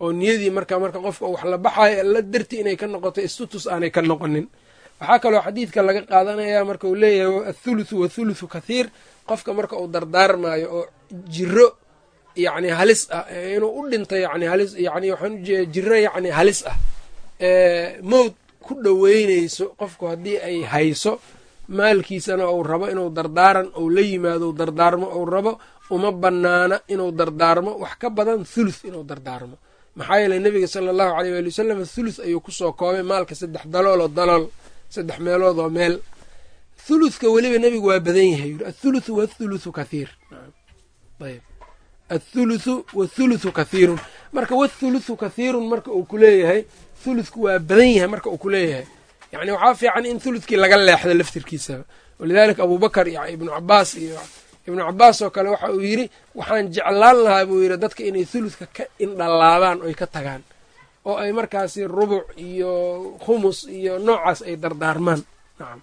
oo niyadii marka marka qofka wax la baxayo alla darti inay ka noqoto istutus aanay ka noqonin. Waxaa kaloo xadiidka laga qaadanayaa marka uu leeyahay athuluthu wathuluthu kathiir. Qofka marka uu dardaarmaayo oo jiro yacni halis ah inuu u dhinto yani halis yani waxaan ujeeda jiro yacni halis ah mowd ku dhoweynayso qofku haddii ay hayso maalkiisana uu rabo inuu dardaaran ou la yimaado dardaarmo ou rabo uma bannaana inuu dardaarmo wax ka badan thuluth inuu dardaarmo. Maxaa yeeley nebiga sala allahu aleyh waali wasalam thuluth ayuu ku soo koobay maalka saddex dalooloo dalool saddex meelood oo meel. Thuluthka weliba nebigu waa badan yahay yuri athuluthu wathuluthu kathiir. Athuluthu wathuluthu kathiirun marka wathuluthu kathiirun marka uu ku leeyahay thuluthku waa badan yahay marka uu ku leeyahay. Yani waxaa fiican in thuluthkii laga leexdo laftirkiisaba walidaalika abubakar iyo ibnu cabaas iyo ibnu cabaas oo kale waxa uu yidhi waxaan jeclaan lahaa buu yidhi dadka inay thuluthka ka indhalaabaan oy ka tagaan oo ay markaasi rubuc iyo khumus iyo noocaas ay dardaarmaan. Nacam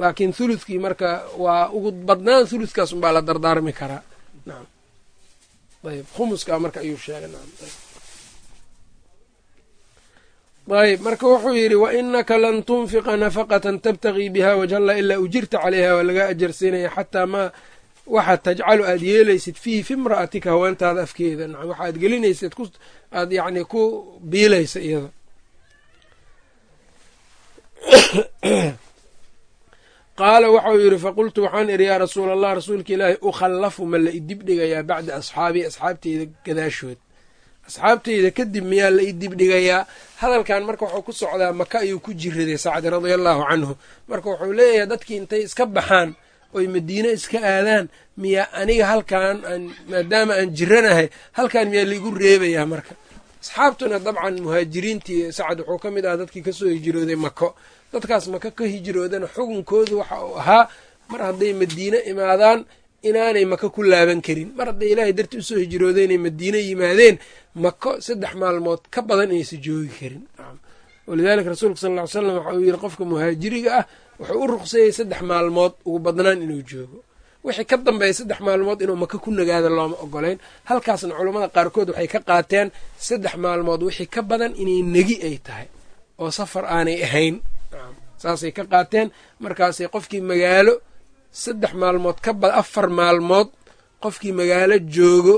laakiin thuluthkii marka waa ugu badnaan thuluthkaas unbaa la dardaarmi karaa. Nacam ayb khumuskaa marka ayuu sheegay. Nacam ayb marka wuxuu yidhi wa inaka lan tunfiqa nafaqatan tabtagii biha wajh allah ilaa ujirta calayha waa lagaa ajarsiinaya xataa maa waxaad tajcalu aad yeelaysid fiihi fi imra'atika haweentaada afkeeda. Nacam waxa aad gelinaysid aad yacni ku biilaysa iyada. Qaala waxau yidhi faqultu waxaan idhi yaa rasuula allah rasuulka ilaahi ukhallafu ma la idib dhigayaa bacda asxaabii asxaabteyda gadaashood asxaabteyda kadib miyaa la idib dhigayaa hadalkan marka wuxuu ku socdaa maka ayuu ku jiraday sacdi radia allaahu canhu. Marka wuxuu leeyahay dadkii intay iska baxaan oy madiine iska aadaan miyaa aniga halkaan maadaama aan jiranahay halkaan miyaa laigu reebayaa marka. Asxaabtuna dabcan muhaajiriintii sacad wuxuu ka mid ah dadkii ka soo hijrooday mako. Dadkaas maka ka hijroodana xukunkoodu waxa uu ahaa mar hadday madiine imaadaan inaanay maka ku laaban karin. Mar hadday ilaahay darti u soo hijrooday inay madiine yimaadeen mako saddex maalmood ka badan inaysa joogi karin. Walidaalika rasuulka sal ll ly slam waxa uu yidhi qofka muhaajiriga ah wuxuu u ruqseeyey saddex maalmood ugu badnaan inuu joogo. Wixii ka dambeeya saddex maalmood inuu maka ku nagaado looma ogolayn halkaasna culammada qaarkood waxay ka qaateen saddex maalmood wixii ka badan inay negi ay tahay oo safar aanay ahayn. Saasay ka qaateen. Markaasay qofkii magaalo saddex maalmood ka bad afar maalmood qofkii magaalo joogo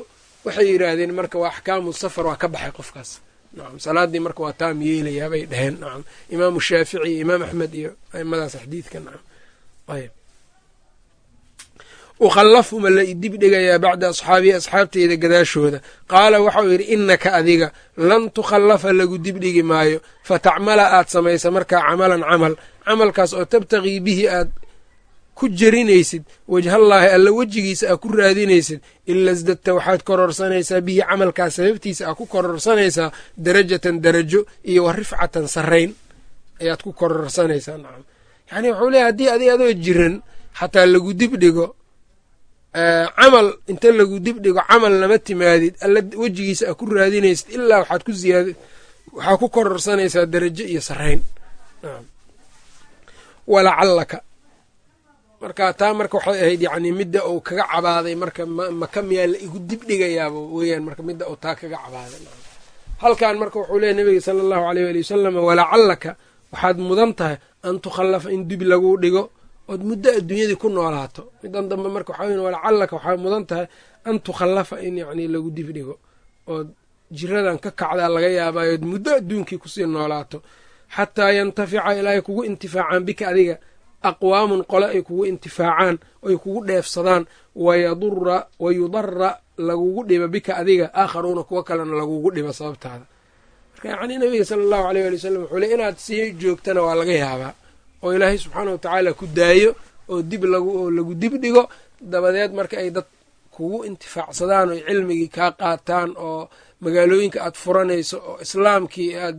waxay yidhaahdeen marka waa axkaamu safar waa ka baxay qofkaas. Nacam salaadii marka waa taam yeelayaa bay dhaheen. Nacam imaamu shaafici iyo imaam axmed iyo aimadaas xadiidka nacam ayb ukhallafu ma la idib dhigayaa bacda asxaabii asxaabteyda gadaashooda. Qaala waxau yidhi innaka adiga lan tukhallafa lagu dibdhigi maayo fatacmala aad samaysa markaa camalan camal. Camalkaas oo tabtagii bihi aad ku jerinaysid wajhallaahi alla wejigiisa aad ku raadinaysid ila sdadta waxaad kororsanaysaa bihi camalkaas sababtiisa aad ku kororsanaysaa darajatan darajo iyo wa rifcatan sarrayn ayaad ku kororsanaysaa nacam. Yacni wuxuu leeyahy haddii adig adoo jiran xataa lagu dibdhigo camal inta lagu dibdhigo camal lama timaadid alla wejigiisa aad ku raadinaysid ilaa waxaad ku ziyaad waxaa ku kororsanaysaa darajo iyo sarrayn walacallaka marka taa marka waxay ahayd yacni midda uu kaga cabaaday marka maka miyaa la igu dibdhigayaaba weeyaan marka midda uu taa kaga cabaaday. Halkan marka wuxuu leeyahy nabiga sala allahu aleyh ali wasalam walacallaka waxaad mudan tahay an tukhallafa in dib lagu dhigo ood muddo adduunyadii ku noolaato. Midan dambe marka waxaa weyn walacallaka waxaa mudan tahay an tukhallafa in yacni lagu dib dhigo ood jiradan ka kacdaa laga yaabaayo ood muddo adduunkii ku sii noolaato. Xataa yantafica ilaahay kugu intifaacaan bika adiga aqwaamun qole ay kugu intifaacaan oy kugu dheefsadaan wayadura wayudara lagugu dhiba bika adiga aakharuuna kuwo kalena lagugu dhiba sababtaada. Marka yacnii nabiga sala allahu aleyh wali wasalam wuxuu le inaad sii joogtana waa laga yaabaa. Oo ilaahay subxaana wa tacaala ku daayo oo dib oo lagu dib dhigo dabadeed marka ay dad kugu intifaacsadaan oo cilmigii kaa qaataan oo magaalooyinka aad furanayso oo islaamkii aad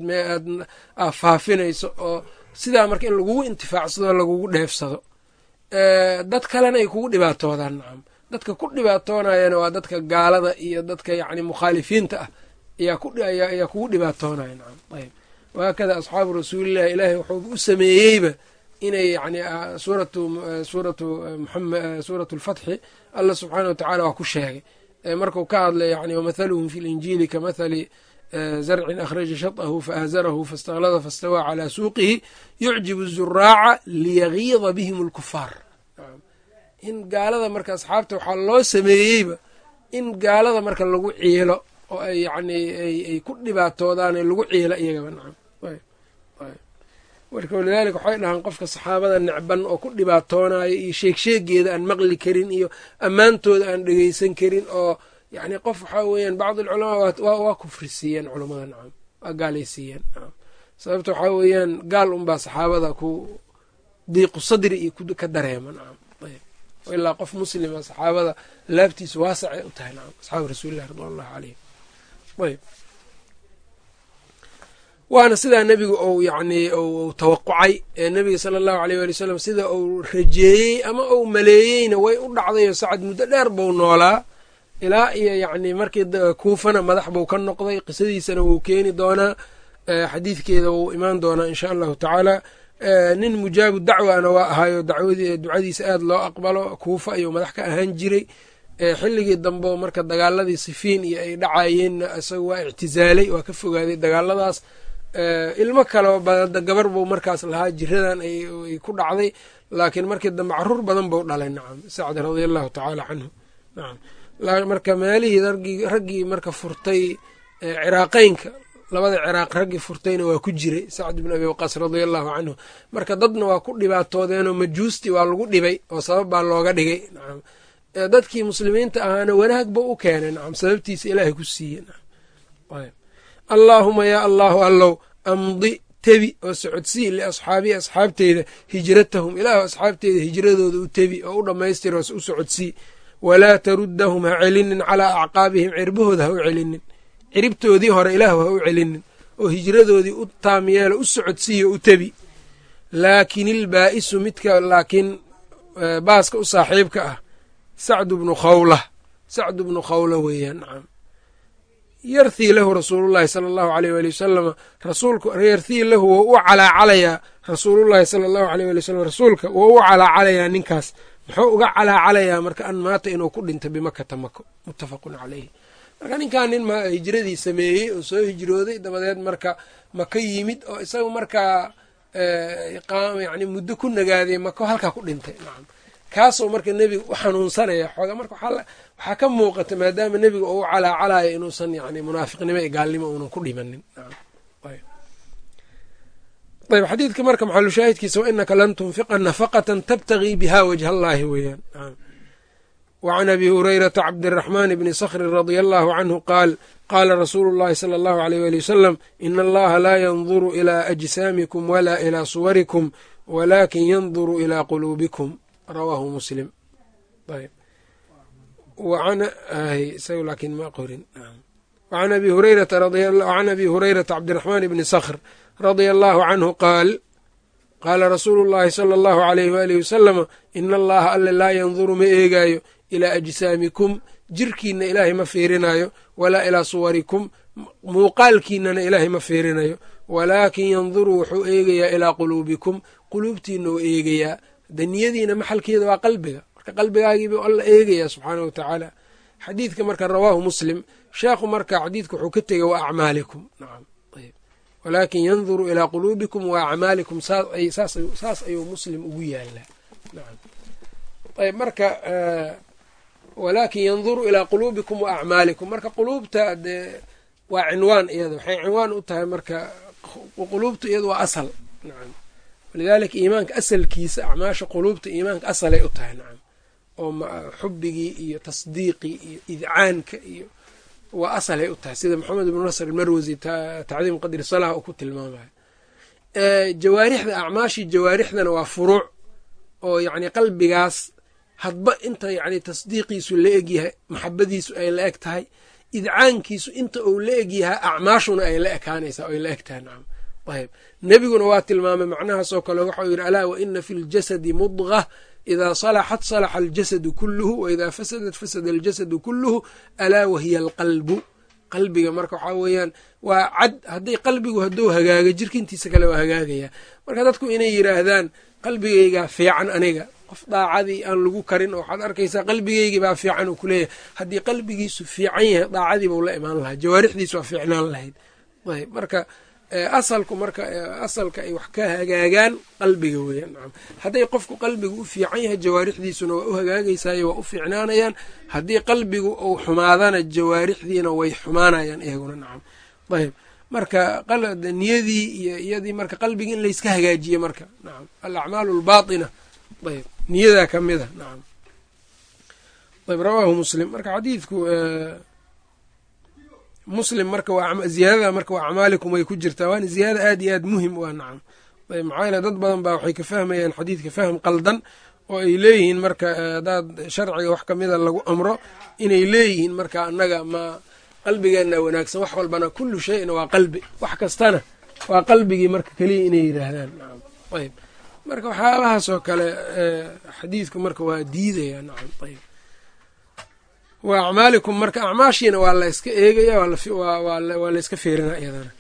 faafinayso oo sidaa marka in lagugu intifaacsado lagugu dheefsado. Dad kalena ay kugu dhibaatoodaan nacam dadka ku dhibaatoonayana waa dadka gaalada iyo dadka yacni mukhaalifiinta ah ayaa kugu dhibaatoonaya nacam ayb wahaakada asxaabu rasuulillahi ilaahay wuxuu u sameeyeyba inay yani suuratu suuratu alfatxi allah subxaana wa tacala waa ku sheegay. Marku ka hadlay yani wamathaluhum fi linjiili kamathali zarcin akhraja shatahu faahzarahu faاstaklada faاstawaa calaa suuqihi yucjibu zuraaca liyagiida bihim اlkufaar in gaalada marka asxaabta waxaa loo sameeyeyba in gaalada marka lagu ciilo oo ay yani ay ku dhibaatoodaan lagu ciilo iyagaba nacam marka walidaalika waxay dhahaan qofka saxaabada necban oo ku dhibaatoonayo iyo sheegsheegeeda aan maqli karin iyo ammaantooda aan dhegeysan karin oo yani qof waxaa weeyaan bacd alculamaa waa kufrisiiyeen culamada nacam waa gaalaysiiyeen nacam sababta waxaa weeyaan gaal unbaa saxaabada ku diiqu sadri iyo ka dareema nacam ilaa qof muslima saxaabada laabtiisa waasacay u tahay nacam asxaabu rasuulillahi ridwan allahu caleyhim ayb waana sidaa nebigu ou yacni u tawaqucay ee nebiga sala allahu aleyh waali wasalam sida uu rajeeyey ama uu maleeyeyna way u dhacday oo sacad muddo dheer buu noolaa ilaa iyo yacni markii kuufana madax buu ka noqday qisadiisana wuu keeni doonaa xadiidkeeda wuu imaan doonaa insha allahu tacaala. Nin mujaabu dacwana waa ahaayo ducadiisa aada loo aqbalo kuufa ayuu madax ka ahaan jiray. Xilligii dambe marka dagaaladii sifiin iyo ay dhacayeenna isaga waa ictisaalay waa ka fogaaday dagaaladaas. Ilmo kaleo gabar buu markaas lahaa jiradan ay ku dhacday. Laakiin markii dambe carruur badan buu dhalay nacam sacd radia allahu tacaala canhu. Nacam marka meelihii raggii marka furtay ciraaqeynka labada ciraaq raggii furtayna waa ku jiray sacd bn abi waqaas radia allahu canhu marka dadna waa ku dhibaatoodeenoo majuusti waa lagu dhibay oo sabab baa looga dhigay. Nacam dadkii muslimiinta ahaana wanaag ba u keenay. Nacam sababtiisa ilaahay ku siiye allaahuma yaa allaahu allow amdi tebi oo socodsii liasxaabii asxaabteyda hijratahum. Ilaahu asxaabteyda hijradooda u tebi oo u dhammaystir u socodsii walaa taruddahum ha celinin calaa acqaabihim cirbahooda ha u celinin. Ciribtoodii hore ilaahu ha u celinin oo hijradoodii u taamyeelo u socodsiiyo u tebi. Laakin ilbaa'isu midka laakiin baaska u saaxiibka ah sacdu bnu khawlah sacdu bnu khawla weeyaan nacam yarthii lahu rasuulullahi sala allahu aleyh waali wasalama rasuulku yarthii lahu wou u calaacalayaa rasuulullahi sala allahu aleyh wali wasalam rasuulka wou u calaacalayaa ninkaas muxuu uga calaacalayaa marka an maata inuu ku dhinta bimakata mako muttafaqun caleyhi marka ninkan nin hijradii sameeyey oo soo hijrooday dabadeed marka maka yimid oo isaga markaa yani muddo ku nagaaday mako halkaa ku dhintay. Nacam kaasoo marka nebiga u xanuunsanaya xooga marka waxaa ka muuqata maadaama nebiga uu calaacalayo inuusan yani munaafiqnimo iyo gaalnimo uunan ku dhimanin ayb xadiidka marka maxalushaahidkiisa wa inaka lan tunfiqa nafaqatan tabtagii biha wajha allaahi weeyaan. Wacan abi hurayrata cabdiraxmaan bni sakhrin radia allahu canhu qaal qaala rasuulu llahi sala allahu aleyh wali wasalam ina allaha laa yanduru ilaa ajsaamikum walaa ilaa suwarikum walaakin yanduru ilaa quluubikum. Rawaahu muslim. An abi hurayrata cabdiraxmaan bni sakhr radia allahu canhu qaal qaala rasuulu llahi sala allahu aleyh waalihi wasalama ina allaha alle laa yanduru ma eegaayo ilaa ajsaamikum jirkiina ilaahay ma fiirinayo walaa ilaa suwarikum muuqaalkiinana ilaahay ma fiirinayo walaakin yanduru wuxuu eegayaa ilaa quluubikum quluubtiina u eegayaa daniyadiina maxalkeeda waa qalbiga marka qalbigaagiibuu alla eegayaa subxaana wa tacaala. Xadiidka marka rawaahu muslim sheekhu marka xadiidka wuxuu ka tegay wa acmaalikum. Nacam walaakin yanduru ilaa quluubikum wa acmaalikum saas ayuu muslim ugu yaalaa ayb marka walaakin yanduru ilaa quluubikum wa acmaalikum. Marka quluubta dee waa cinwaan iyada waxay cinwaan u tahay marka quluubta iyada waa asal. Nacam walidaalika iimaanka asalkiisa acmaasha quluubta iimaanka asalay u tahay nacam oo xubigii iyo tasdiiqii iyo idcaanka iyo waa asalay u tahay. Sida maxamed ibnu nasr almarwasi tacdiim qadri salah uu ku tilmaamayo jawaarixda acmaashii jawaarixdana waa furuuc oo yacni qalbigaas hadba inta yacni tasdiiqiisu la egyahay maxabadiisu ay la eg tahay idcaankiisu inta uu la egyahay acmaashuna ay la ekaanaysaa ay la eg tahay nacam ayb nebiguna waa tilmaamay macnahaasoo kale waxau yidhi alaa wa ina fi ljasadi mudqa idaa salaxat salaxa aljasadu kuluhu wa idaa fasadat fasada aljasadu kuluhu alaa wahiya alqalbu qalbiga marka waxaa weeyaan waa cad haddii qalbigu hadduu hagaaga jirka intiisa kale waa hagaagaya marka dadku inay yidhaahdaan qalbigaygaa fiican aniga qof daacadii aan lagu karin oo waxaad arkaysaa qalbigeygii baa fiican uu kuleeyahay haddii qalbigiisu fiican yahay daacadii buu la imaan lahaa jawaarixdiisu waa fiicnaan lahayd ayb marka asalku marka asalka ay wax ka hagaagaan qalbiga weeyaan hadday qofku qalbigu u fiican yahay jawaarixdiisuna waa u hagaagaysayo waa u fiicnaanayaan. Haddii qalbigu uu xumaadana jawaarixdiina way xumaanayaan iyaguna nacam. Ayb marka niyadii iyo iyadii marka qalbigi in layska hagaajiye marka nacam. Alacmaalu albaatina ayb niyadaa ka mid a nacam. Ayb rawaahu muslim. Marka xadiidku muslim marka ziyaadada marka waa acmaalikum way ku jirtaa waana ziyaada aad iyo aad muhiim u ah nacam. Maxaa yeele dad badan baa waxay ka fahmayaan xadiidka fahm qaldan oo ay leeyihiin marka hadaad sharciga wax kamida lagu amro inay leeyihiin marka annaga ma qalbigeena wanaagsan. Wax walbana kullu shayna waa qalbi. Wax kastana waa qalbigii marka keliya inay yidhaahdaan nacam. Ayb marka waxyaabahaasoo kale xadiidku marka waa diidaya nacam. Ayb wa acmaalikum marka acmaashiina waa layska eegaya waa layska feerina iyadana.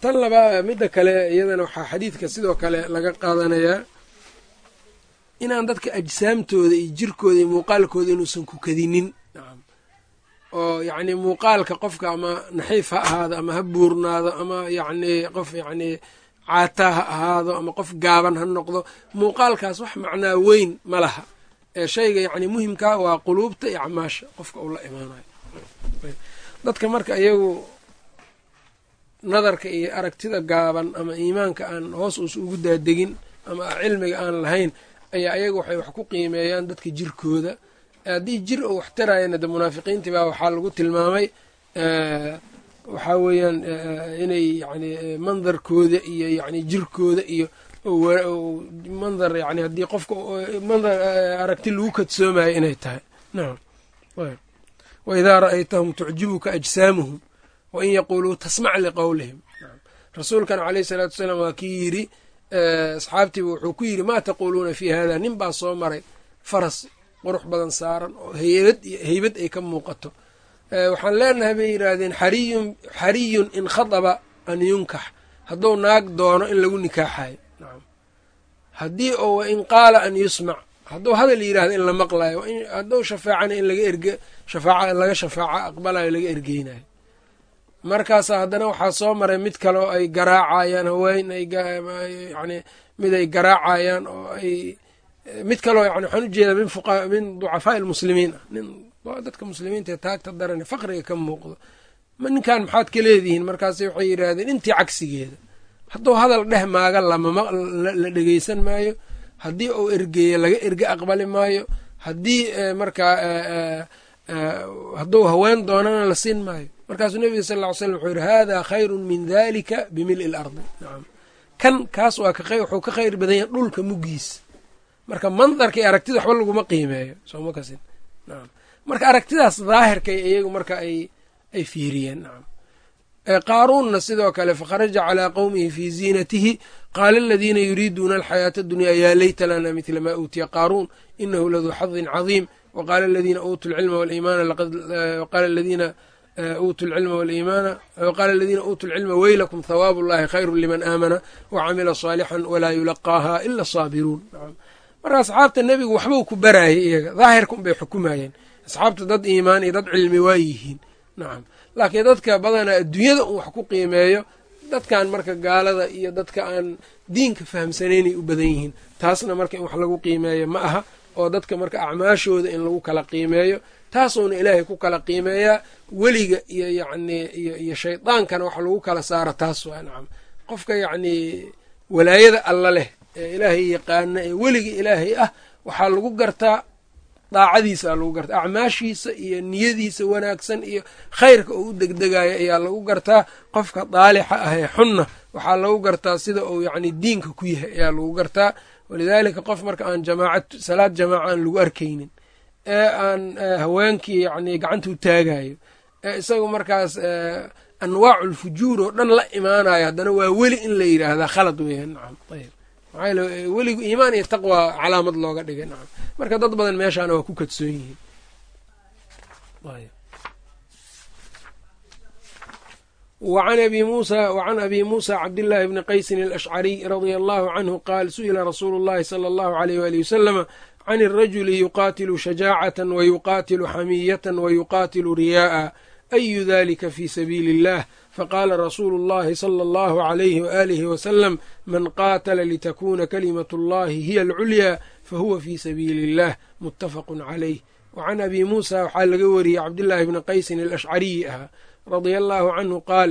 Tan laba midda kale iyadana waxaa xadiidka sidoo kale laga qaadanayaa inaan dadka ajsaamtooda iyo jirkooda iyo muuqaalkooda inuusan ku kadinin. Oo yacni muuqaalka qofka ama naxiif ha ahaado ama ha buurnaado ama yacni qof yacni caataa ha ahaado ama qof gaaban ha noqdo muuqaalkaas wax macnaa weyn ma laha ee shayga yacni muhimkaa waa quluubta iyo acmaasha qofka uu la imaanayo. Dadka marka iyagu nadarka iyo aragtida gaaban ama iimaanka aan hoos uusa ugu daadegin ama cilmiga aan lahayn ayaa ayaga waxay wax ku qiimeeyaan dadka jirkooda. Haddii jir oo wax tarayana de munaafiqiintii baa waxaa lagu tilmaamay waxaa weeyaan inay yani mandarkooda iyo yani jirkooda iyo mandar yani haddii qofka mandar aragti lagu kadsoomayo inay tahay. Nacam wa idaa ra'aytahum tucjibuka ajsaamuhum wain yaquuluu tasmac liqowlihim rasuulkan caleyhi salaatu wasalaam waa kii yidhi asxaabtiiba wuxuu ku yidhi maa taquuluuna fii hada nin baa soo maray faras qurux badan saaran oo heybad ay ka muuqato. Waxaan leenahay bay yidhaahdeen xariyun xariyun in khadaba an yunkax hadduu naag doono in lagu nikaaxayo haddii oo wain qaala an yusmac hadduu hadal yidhahdo in la maqlayo hadduu shafaacana in laga erge shafaaca laga shafaaca aqbalayo laga ergeynayo. Markaasa haddana waxaa soo maray mid kale oo ay garaacayaan haween ayani mid ay garaacayaan oo ay mid kaleo yani waxaan u jeedaa min fuqa min ducafaa'i lmuslimiin ah nin dadka muslimiinta ee taagta darane faqriga ka muuqdo. Ninkan maxaad ka leedihiin? Markaas waxay yidhaahdeen intii cagsigeeda hadduu hadal dheh maaga lamala dhegeysan maayo. Haddii uu ergeeyo laga erge aqbali maayo. Haddii markaa hadduu haween doonana la siin maayo. Markaasuu nebiga sal ll ly slam wuxuu yidhi hada khayrun min dalika bimil'i lardi nacam kan kaas waa wuxuu ka khayr badan yahay dhulka muggiis. Marka mandarka iyo aragtida waxba laguma qiimeeyo. Sooma kasin. Nacam marka aragtidaas daahirkay iyagu marka ay ay fiiriyeen. Nacam qaaruunna sidoo kale fakharaja calaa qowmihi fii ziinatihi qaala aladiina yuriiduuna alxayaata adunyaa yaa leyta lana midla maa uutiya qaaruun inahu laduu xadin cadiim waqaala aladiina uutuu lcilma waliimaana waqaala aladiina uutuu lcilma weylakum thawaabu llahi khayru liman aamana wacamila saalixan walaa yulaqaaha ila asaabiruun marka asxaabta nebigu waxbuu ku baraayay iyaga daahirka unbay xukumayeen. Asxaabta dad iimaan iyo dad cilmi waa yihiin. Nacam laakiin dadka badanaa adduunyada un wax ku qiimeeyo dadkan marka gaalada iyo dadka aan diinka fahamsanaynay u badan yihiin. Taasna marka in wax lagu qiimeeyo ma aha oo dadka marka acmaashooda in lagu kala qiimeeyo taasuuna ilaahay ku kala qiimeeyaa weliga iyo yacni iyo shaydaankana wax lagu kala saara taas waa nacam. Qofka yacnii walaayada alla leh ee ilaahay yaqaana ee weliga ilaahay ah waxaa lagu gartaa daacadiisa lagu gartaa acmaashiisa iyo niyadiisa wanaagsan iyo khayrka oo u degdegayo ayaa lagu gartaa. Qofka daalixa ah ee xunna waxaa lagu gartaa sida uu yacni diinka ku yahay ayaa lagu gartaa. Walidaalika qof marka aan jamaacad salaad jamaaca aan lagu arkaynin ee aan haweenkii yacni gacanta u taagayo ee isagu markaas anwaacu lfujuur oo dhan la imaanayo haddana waa weli in la yidhaahdaa khalad weeyaan. Nacam ayb maxaa eh, weligu iimaan iyo taqwa calaamad looga dhigay nacam. Marka dad badan meeshaana waa ku kadsoon yihiin. Wacan abi muusa wacan abi muusa cabdillaahi bni qaysin alashcariy radia allahu canhu qaal su'ila rasuulu llahi sala allahu aleyh waalihi wasalama can irajuli yuqaatilu shajaacatan wayuqaatilu xamiyatan wayuqaatilu riya'a ayu dalika fi sabiili illah faqاla rasuulu الlahi slى الlه عlيه وآlih وsلم man qاtla litkuna kalimaة الlahi hiy الculيا fahuwa fي sabiili الlah mutafq عlيh وعn abi muسى waxaa laga wariyey cabdالlahi bni qaysin الأshcariyi ahaa radia allaahu canhu qaal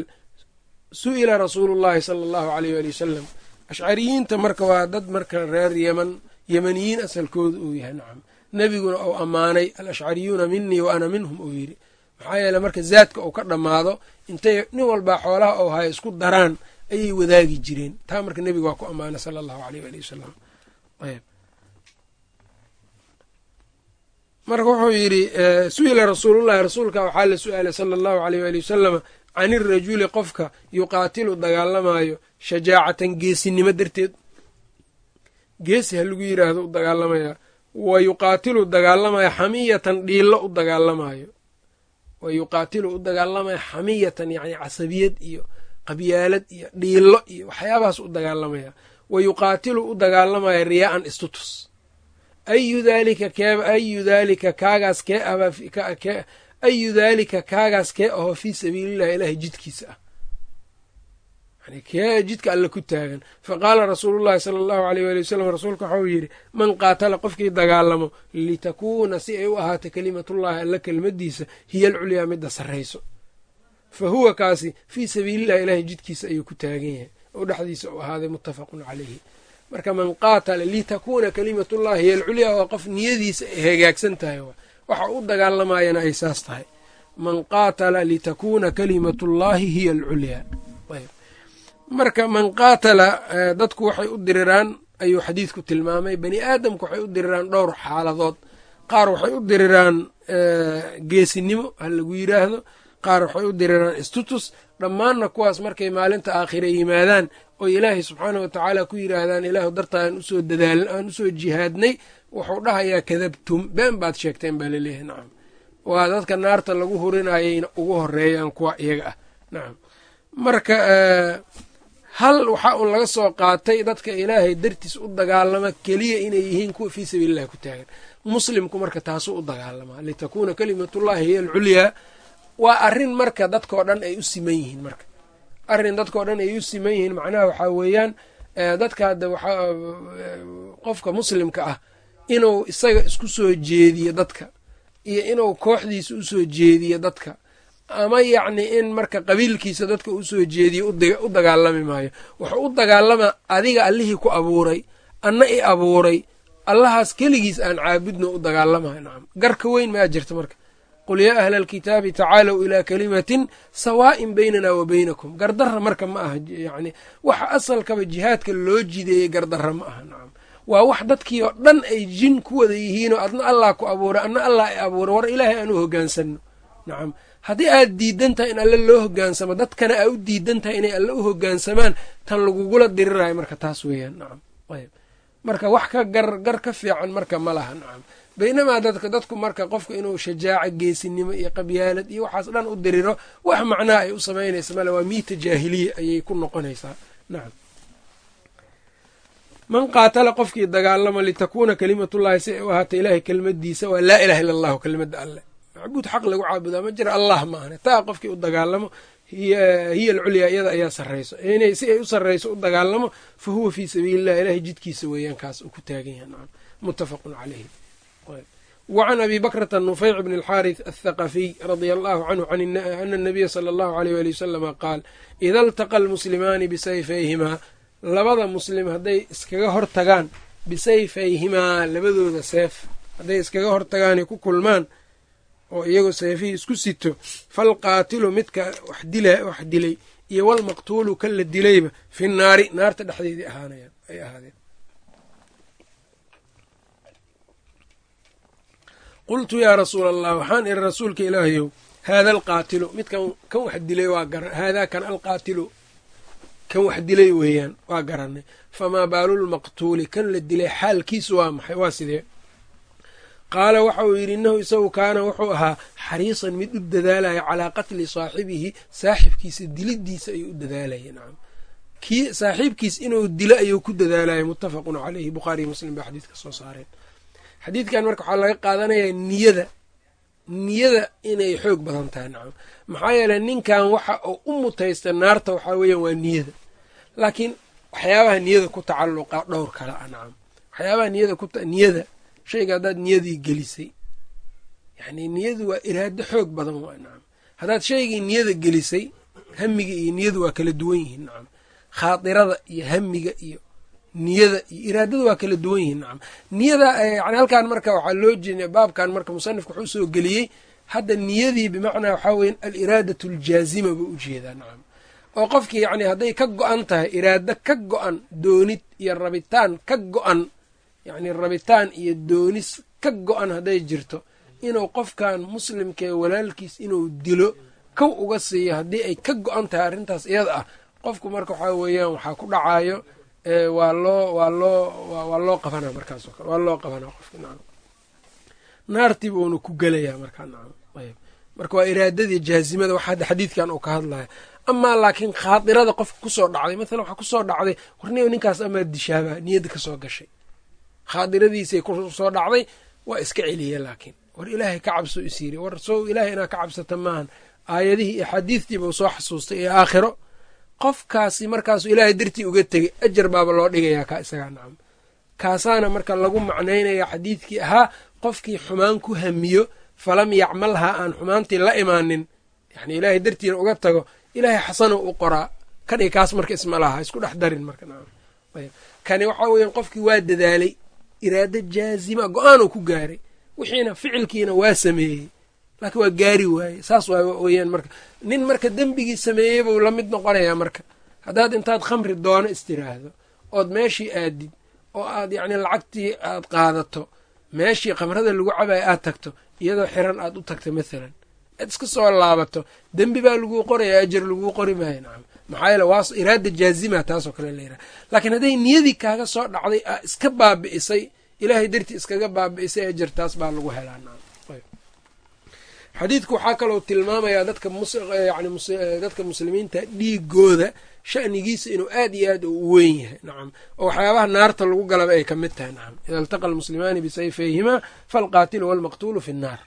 su'ila rasuulu llahi sala allahu aleyh ali wasalam ashcariyiinta marka waa dad marka reer yeman yemaniyiin asalkooda uu yahay nacam nebiguna uu ammaanay alashcariyuuna minii wa ana minhum uu yidhi maxaa yeele marka zaadka uu ka dhammaado intay nin walbaa xoolaha ou haya isku daraan ayay wadaagi jireen. Taa marka nebiga waa ku ammaanay sala allahu aleyh ali wasalam marka wuxuu yidhi su'ila rasuulullahi rasuulka waxaa la su'aalay sala allahu aleyh ali wasalama can irajuli qofka yuqaatilu dagaalamaayo shajaacatan geesinimo darteed. Geesi ha lagu yidhaahdo u dagaalamayaa wa yuqaatilu dagaalamaya xamiyatan dhiillo u dagaalamaayo wa yuqaatilu u dagaalamaya xamiyatan yacni casabiyad iyo qabyaalad iyo dhiillo iyo waxyaabahaas u dagaalamaya. Wa yuqaatilu u dagaalamaya riyaa'an istutus. Ayu daalika keeba ayu daalika kaagaas kee ayu daalika kaagaas kee aho fii sabiilillahi ilaahay jidkiisa ah kee jidka alle ku taagan. Faqaala rasuulullahi sala allahu aleyh waali wasalam rasuulka waxau yidhi man qaatala qofkii dagaalamo litakuuna si ay u ahaato kelimatullahi alle kelmadiisa hiya alculyaa midda sarrayso. Fa huwa kaasi fii sabiilillahi ilaahay jidkiisa ayuu ku taagan yahay. Oo dhexdiisa u ahaaday muttafaqun caleyhi marka man qaatala litakuuna kalimatullahi hiya alculyaa waa qof niyadiisa ay hagaagsan tahay waxa u dagaalamayana ay saas tahay. Man qaatala litakuuna kalimatullahi hiya alculyaa marka man qaatala dadku waxay u diriraan ayuu xadiidku tilmaamay. Bani aadamku waxay u diriraan dhowr xaaladood. Qaar waxay u diriraan geesinimo ha lagu yidhaahdo qaar waxay u diriraan istutus. Dhammaanna kuwaas markay maalinta aakhira yimaadaan oo ilaahay subxaana wa tacaala ku yidhaahdaan ilaahu darta aan u soo dadaalin aan u soo jihaadnay wuxuu dhahayaa kadabtum. Been baad sheegteen baa la leeyahay nacam waa dadka naarta lagu hurinayayna ugu horeeyaan kuwa iyaga ah nacam marka hal waxaa uun laga soo qaatay dadka ilaahay dartiis u dagaalama keliya inay yihiin kuwa fii sabiilillahi ku taagan. Muslimku marka taasuu u dagaalamaa litakuuna kalimatullahi hiya alculyaa waa arrin marka dadkao dhan ay u siman yihiin marka. Arrin dadkao dhan ay u siman yihiin macnaha waxaa weeyaan dadka hadda qofka muslimka ah inuu isaga isku soo jeediyo dadka iyo inuu kooxdiisa u soo jeediyo dadka ama yacni in marka qabiilkiisa dadka u soo jeediyo u dagaalami maayo. Wuxuu u dagaalamaa adiga allihii ku abuuray anna i abuuray allahaas keligiis aan caabudno u dagaalamayo nacam. Garka weyn maa jirta marka. Qul yaa ahla alkitaabi tacaalow ilaa kalimatin sawaa'in baynana wa baynakum. Gardarra marka ma aha yacni waxa asalkaba jihaadka loo jideeyey gardarra ma aha nacam. Waa wax dadkii oo dhan ay jin ku wada yihiinoo adna allah ku abuuray adna allah ay abuuray war ilaahay aan u hogaansano nacam haddii aad diidan tahay in alle loo hogaansamo dadkana aa u diidan tahay inay alle u hogaansamaan tan lagugula dirirayo marka taas weeyaan. Nacam ayb marka wax ka gar gar ka fiican marka ma laha. Nacam baynamaa dadka dadku marka qofka inuu shajaaco geesinimo iyo qabyaalad iyo waxaas dhan u diriro wax macnaha ay u samaynaysa male waa miita jaahiliya ayay ku noqonaysaa. Nacam man qaatala qofkii dagaalamo litakuuna kalimatullahi si ay u ahaata ilaahay kelmadiisa waa laa ilaha illa allahu kelmadda alleh macbuud xaq lagu caabudaa ma jira allah ma ahne taa qofkii u dagaalamo hiya alculyaa iyada ayaa sarrayso. Inay si ay u sarrayso u dagaalamo fa huwa fii sabiililah ilahay jidkiisa weeyaan kaas uu ku taagan yahay. Nacam muttafaqun caleyhi wacan abi bakrata nufeyc bn alxaarith athaqafiy radia allahu canhu ana anabiya sala allahu aleyh wali wasalama qaal ida altaqa almuslimaani bisayfayhimaa labada muslim hadday iskaga hor tagaan bisayfayhimaa labadooda seef hadday iskaga hor tagaanay ku kulmaan oo iyagoo seefihii isku sito falqaatilu midka wax dilay iyo walmaqtuulu kan la dilayba fi naari naarta dhexdeedii ay ahaadeen. Qultu yaa rasuula allah waxaan iri rasuulka ilaahayow haada alqaatilu midkan kan wax dilay haadaa kan alqaatilu kan wax dilay weeyaan waa garanay famaa baalulmaqtuuli kan la dilay xaalkiisu waa maxay waa sidee qaala waxa uu yidhi innahu isagu kaana wuxuu ahaa xariisan mid u dadaalaya calaa qatli saaxibihi saaxibkiisa dilidiisa ayuu u dadaalaya. Nacam kii saaxiibkiis inuu dilo ayuu ku dadaalaya muttafaqun caleyhi bukhaariyo muslim baa xadiidka soo saareen. Xadiidkan marka waxaa laga qaadanayaa niyada niyada inay xoog badan tahay nacam maxaa yeeley ninkan waxa uu u mutaysta naarta waxaa weeyaan waa niyada. Laakiin waxyaabaha niyada ku tacalluqa dhowr kale ah nacam waxyaabaha niyada ku niyada shayga haddaad niyadii gelisay. Yacnii niyadu waa iraado xoog badan waa nacam haddaad shaygii niyada gelisay hamiga iyo niyadu waa kala duwan yihiin nacam khaadirada iyo hamiga iyo niyada iyo iraadada waa kala duwan yihiin nacam niyada yani halkan marka waxaa loo jeeda baabkan marka musanifka wuxuu soo geliyey hadda niyadii bimacnaa waxaa weya aliraadatu aljaazima buu u jeedaa nacam oo qofkii yacni hadday ka go-an tahay iraado ka go-an doonid iyo rabitaan ka go-an yacni rabitaan iyo doonis ka go-an hadday jirto inuu qofkan muslimkee walaalkiis inuu dilo kow uga siiyo haddii ay ka go-an tahay arrintaas iyada ah. Qofku marka waxaa weeyaan waxaa ku dhacayo waa loo waa loo waa loo qabanaa markaas oo kale waa loo qabanaa qofka nacam naartiiba uuna ku gelayaa markaa nacam ayb marka waa iraadadii jaazimada hadda xadiidkan uu ka hadlaya amaa laakiin khaadirada qofka ku soo dhacday mathalan waxaa ku soo dhacday warniyo ninkaas amaa dishaaba niyadda ka soo gashay khaadiradiisay ku soo dhacday waa iska celiya laakiin. War ilaahay ka cabso is war sow ilaahay inaa ka cabsata maahan aayadihii iyo xadiidtiiba u soo xasuustay ee aakhiro. Qofkaasi markaasuu ilaahay dartii uga tegay ajar baaba loo dhigayaa kaa isagaa nacam kaasaana marka lagu macnaynaya xadiidkii ahaa qofkii xumaan ku hamiyo falam yacmalhaa aan xumaantii la imaanin yani ilaahay dartiina uga tago ilaahay xasano u qoraa kani kaas marka isma laha isku dhex darin marka nacam kani waxaa weeyaan qofkii waa dadaalay iraado jaazima go'aanuu ku gaaray wixiina ficilkiina waa sameeyey. Laakiin waa gaari waaye saas weyaan marka. Nin marka dembigii sameeyey buu la mid noqonayaa marka. Haddaad intaad khamri doono istiraahdo ood meeshii aadid oo aad yacni lacagtii aad qaadato meeshii khamrada lagu cabayo aad tagto iyadoo xiran aad u tagto mathalan. Aad iska soo laabato dembi baa laguu qoraya ajar laguu qori maayo nacam maxaa yeele waa iraada jaazima taasoo kale la yiraha laakiin hadday niyadii kaaga soo dhacday aa iska baabi'isay ilaahay dartii iskaga baabi'isay ajar taas baa lagu helaa. Xadiidku waxaa kaloo tilmaamayaa dadka yani dadka muslimiinta dhiigooda sha'nigiisa inuu aad iyo aad u weyn yahay. Nacam oo waxyaabaha naarta lagu galaba ay ka mid tahay. Nacam ida iltaqa almuslimaani bisayfayhimaa falqaatilu walmaqtuulu fi nnaar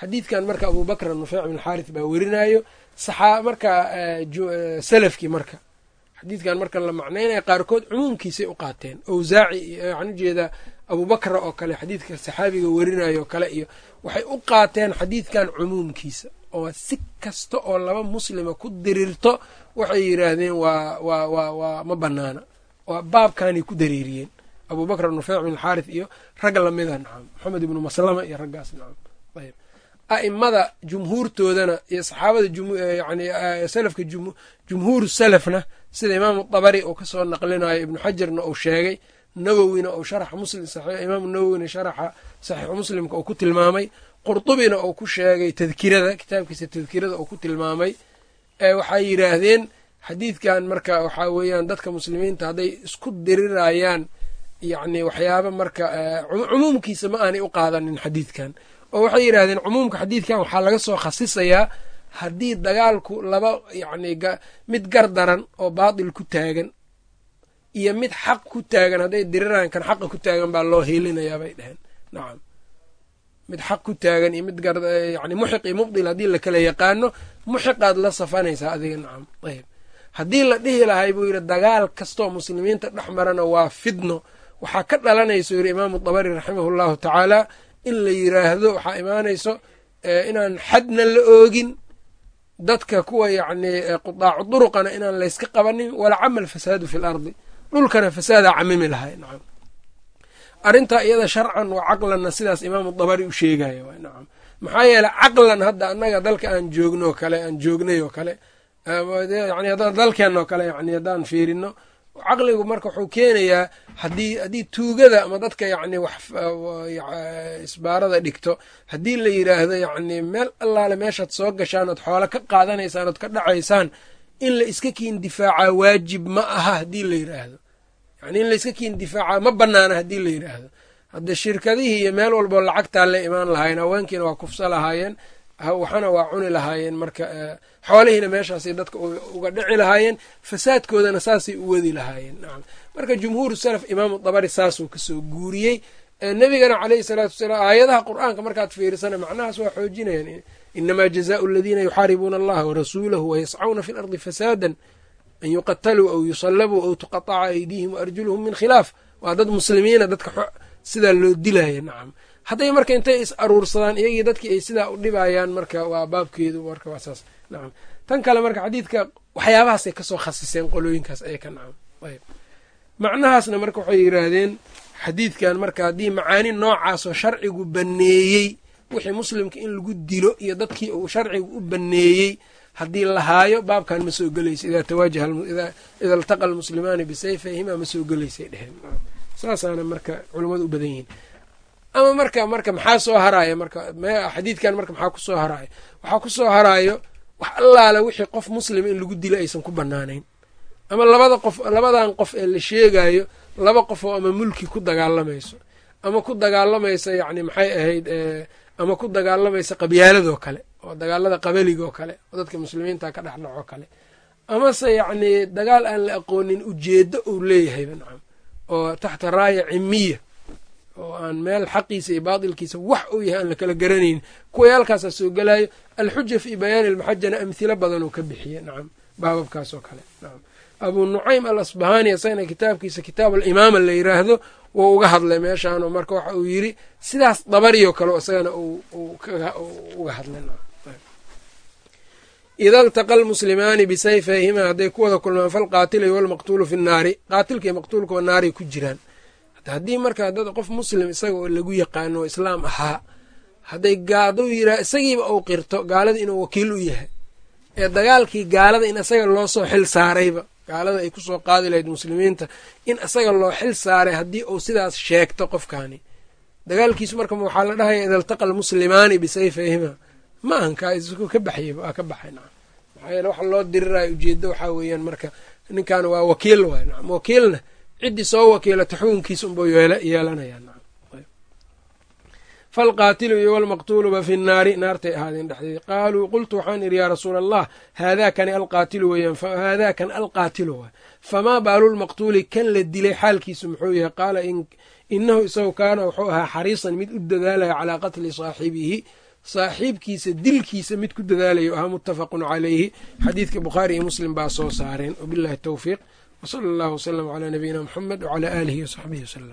xadiidkan marka abuu bakr nufeyc bin xaarith baa werinayo saxaa marka salafkii marka. Xadiidkan marka la macnaynaya qaarkood cumuumkiisay u qaateen. Awsaaci waxaan u jeedaa abubakra oo kale xadiidka saxaabiga werinayo kale iyo waxay u qaateen xadiidkan cumuumkiisa. Oo si kasta oo laba muslima ku dirirto waxay yidhaahdeen waa waa waa waa ma banaana waa baabkanay ku dareeriyeen abubakr nufeyc bin xaarith iyo rag lamida nacam maxamed ibnu maslama iyo raggaas nacam a'imada jumhuurtoodana iyo saxaabada yani salafka jumhuuru salafna sida imaamu dabari uu ka soo naqlinayo ibnu xajarna uu sheegay nawowina uu sharaxa muslim imaamu nawowina sharaxa saxiixu muslimka uu ku tilmaamay qurtubina uu ku sheegay tadkirada kitaabkiisa tadkirada uu ku tilmaamay waxay yidhaahdeen xadiidkan marka waxaa weeyaan dadka muslimiinta hadday isku dirirayaan yacni waxyaaba marka cumuumkiisa ma aanay u qaadanin xadiidkan oo waxay yidhaahdeen cumuumka xadiidkan waxaa laga soo khasisayaa haddii dagaalku laba yacni mid gar daran oo baatil ku taagan iyo mid xaq ku taagan hadday diriraan kan xaqa ku taagan baa loo hiilinayaa bay dheheen nacam. Mid xaq ku taagan iyo mid yani muxiq iyo mubdil haddii la kala yaqaano muxiqaad la safanaysaa adiga nacam. Ayb haddii la dhihi lahay buu yidhi dagaal kastoo muslimiinta dhex marana waa fidno. Waxaa ka dhalanayso yidhi imaamu dabari raximahu llahu tacaala in la yiraahdo waxaa imaanayso inaan xadna la oogin. Dadka kuwa yacni qudaacu duruqana inaan layska qabanin. Walaa camal fasaadu fi lardi dhulkana fasaadaa camimi lahay nacam. Arrintaa iyada sharcan wa caqlanna sidaas imaamu dabari u sheegaya w nacam. Maxaa yeeley caqlan hadda annaga dalka aan joogno oo kale aan joognay oo kale yani haddaan dalkeenna oo kale yani haddaan fiirino caqligu marka wuxuu keenayaa haddii haddii tuugada ama dadka yacni wax isbaarada dhigto haddii la yiraahdo yacni meel allaale meeshaad soo gashaan ood xoolo ka qaadanaysaan ood ka dhacaysaan in la iska kiin difaacaa waajib ma aha haddii la yiraahdo. Yani in la iska kiin difaacaa ma banaana haddii la yiraahdo. Hadde shirkadihii iyo meel walboo lacagtaa la imaan lahaayeen haweenkiina waa kufsa lahaayeen waxana waa cuni lahaayeen marka xoolihiina meeshaasay dadka uga dhici lahaayeen fasaadkoodana saasay u wadi lahaayeen. Nacam marka jumhuuru salaf imaamu dabari saasuu ka soo guuriyey. Nebigana caleyhi salaatu wasalaam aayadaha qur'aanka markaad fiirisana macnahaas waa xoojinayaan inamaa jazaau aladiina yuxaaribuuna allaha warasuulahu wayascauna fi lardi fasaadan an yuqataluu aw yusallabuu aw tuqataca aydiihim waarjuluhum min khilaaf. Waa dad muslimiina dadka sidaa loo dilaya nacam hadday marka intay is aruursadaan iyagii dadkii ay sidaa u dhibayaan marka waa baabkeedu marka waa saas. Nacam tan kale marka xadiidka waxyaabahaasay ka soo khasiseen qolooyinkaas ayaka nacam ayb macnahaasna marka waxay yiraahdeen xadiidkan marka haddii macaani noocaasoo sharcigu baneeyey wixii muslimka in lagu dilo iyo dadkii uu sharcigu u baneeyey haddii lahaayo baabkan ma soo gelaysa. Idaa tawaajaha ida iltaqa almuslimaani bisayfayhima ma soo gelaysay dheheen. Saasaana marka culammadu u badan yihiin ama marka marka maxaa soo haraaya marka xadiidkan marka maxaa ku soo haraaya waxaa ku soo haraayo wax allaale wixii qof muslima in lagu dilo aysan ku banaanayn ama labada qof labadan qof ee la sheegayo laba qofoo ama mulki ku dagaalamayso ama ku dagaalamaysa yacni maxay ahayd ama ku dagaalamaysa qabyaaladoo kale oo dagaalada qabaligoo kale oo dadka muslimiinta ka dhexdhacoo kale. Amase yacni dagaal aan la aqoonin ujeedo uu leeyahayba nacam oo taxta raaya cimiya oo aan meel xaqiisa iyo baatilkiisa wax uu yahay aan la kala garanayn. Kuway halkaasaa soo gelaayo alxuja fii bayaani almaxajana amhilo badan uu ka bixiye nacam baababkaas kale. Nacam abuu nucaym al asbahani isagana kitaabkiisa kitaab alimaama la yiraahdo wuu uga hadlay meeshaanoo marka waxa uu yidhi sidaas dabariyo kale isagana uga hadlay. Ida ltaqa almuslimaani bisayfayhima hadday ku wada kulmaan falqaatilu walmaqtuulu fi nnaari. Qaatilka iyo maqtuulkuwa naaray ku jiraan haddii marka dad qof muslim isaga oo lagu yaqaano islaam ahaa hadday gaaduu yiraa isagiiba uu qirto gaalada inuu wakiil u yahay. Ee dagaalkii gaalada in isaga loo soo xil saarayba gaalada ay ku soo qaadi lahayd muslimiinta in isaga loo xil saaray haddii uu sidaas sheegto qofkaani. Dagaalkiisu marka waxaa la dhahaya ida iltaqa almuslimaani bisayfayhima ma ahan ka baxyaba waa ka baxay nacam. Maxaa yeele waxa loo dirirayo ujeedo waxaa weeyaan marka ninkan waa wakiil waay nacam. Wakiilna ciddii soo wakiilata xukunkiisa unbuu yeelanayaa nacam. Falqaatilu iyo walmaqtuuluba fi nnaari naartay ahaadeen dhexdeeda. Qaaluu qultu waxaan idhi yaa rasuula allah haadaakani alqaatilu weeyaan haadaakan alqaatilu waay famaa baalu lmaqtuuli kan la dilay xaalkiisu muxuu yahay? Qaala inahu isagu kaana wuxuu ahaa xariisan mid u dadaalaya calaa qatli saaxibihi saaxiibkiisa dilkiisa mid ku dadaalayo ahaa muttafaqun calayhi. Xadiidka bukhaari iyo muslim baa soo saareen. Wabillahi towfiiq wsala allahu wasalam calaa nabiyina muxamed wcalaa aalihi wasaxbihi wasalam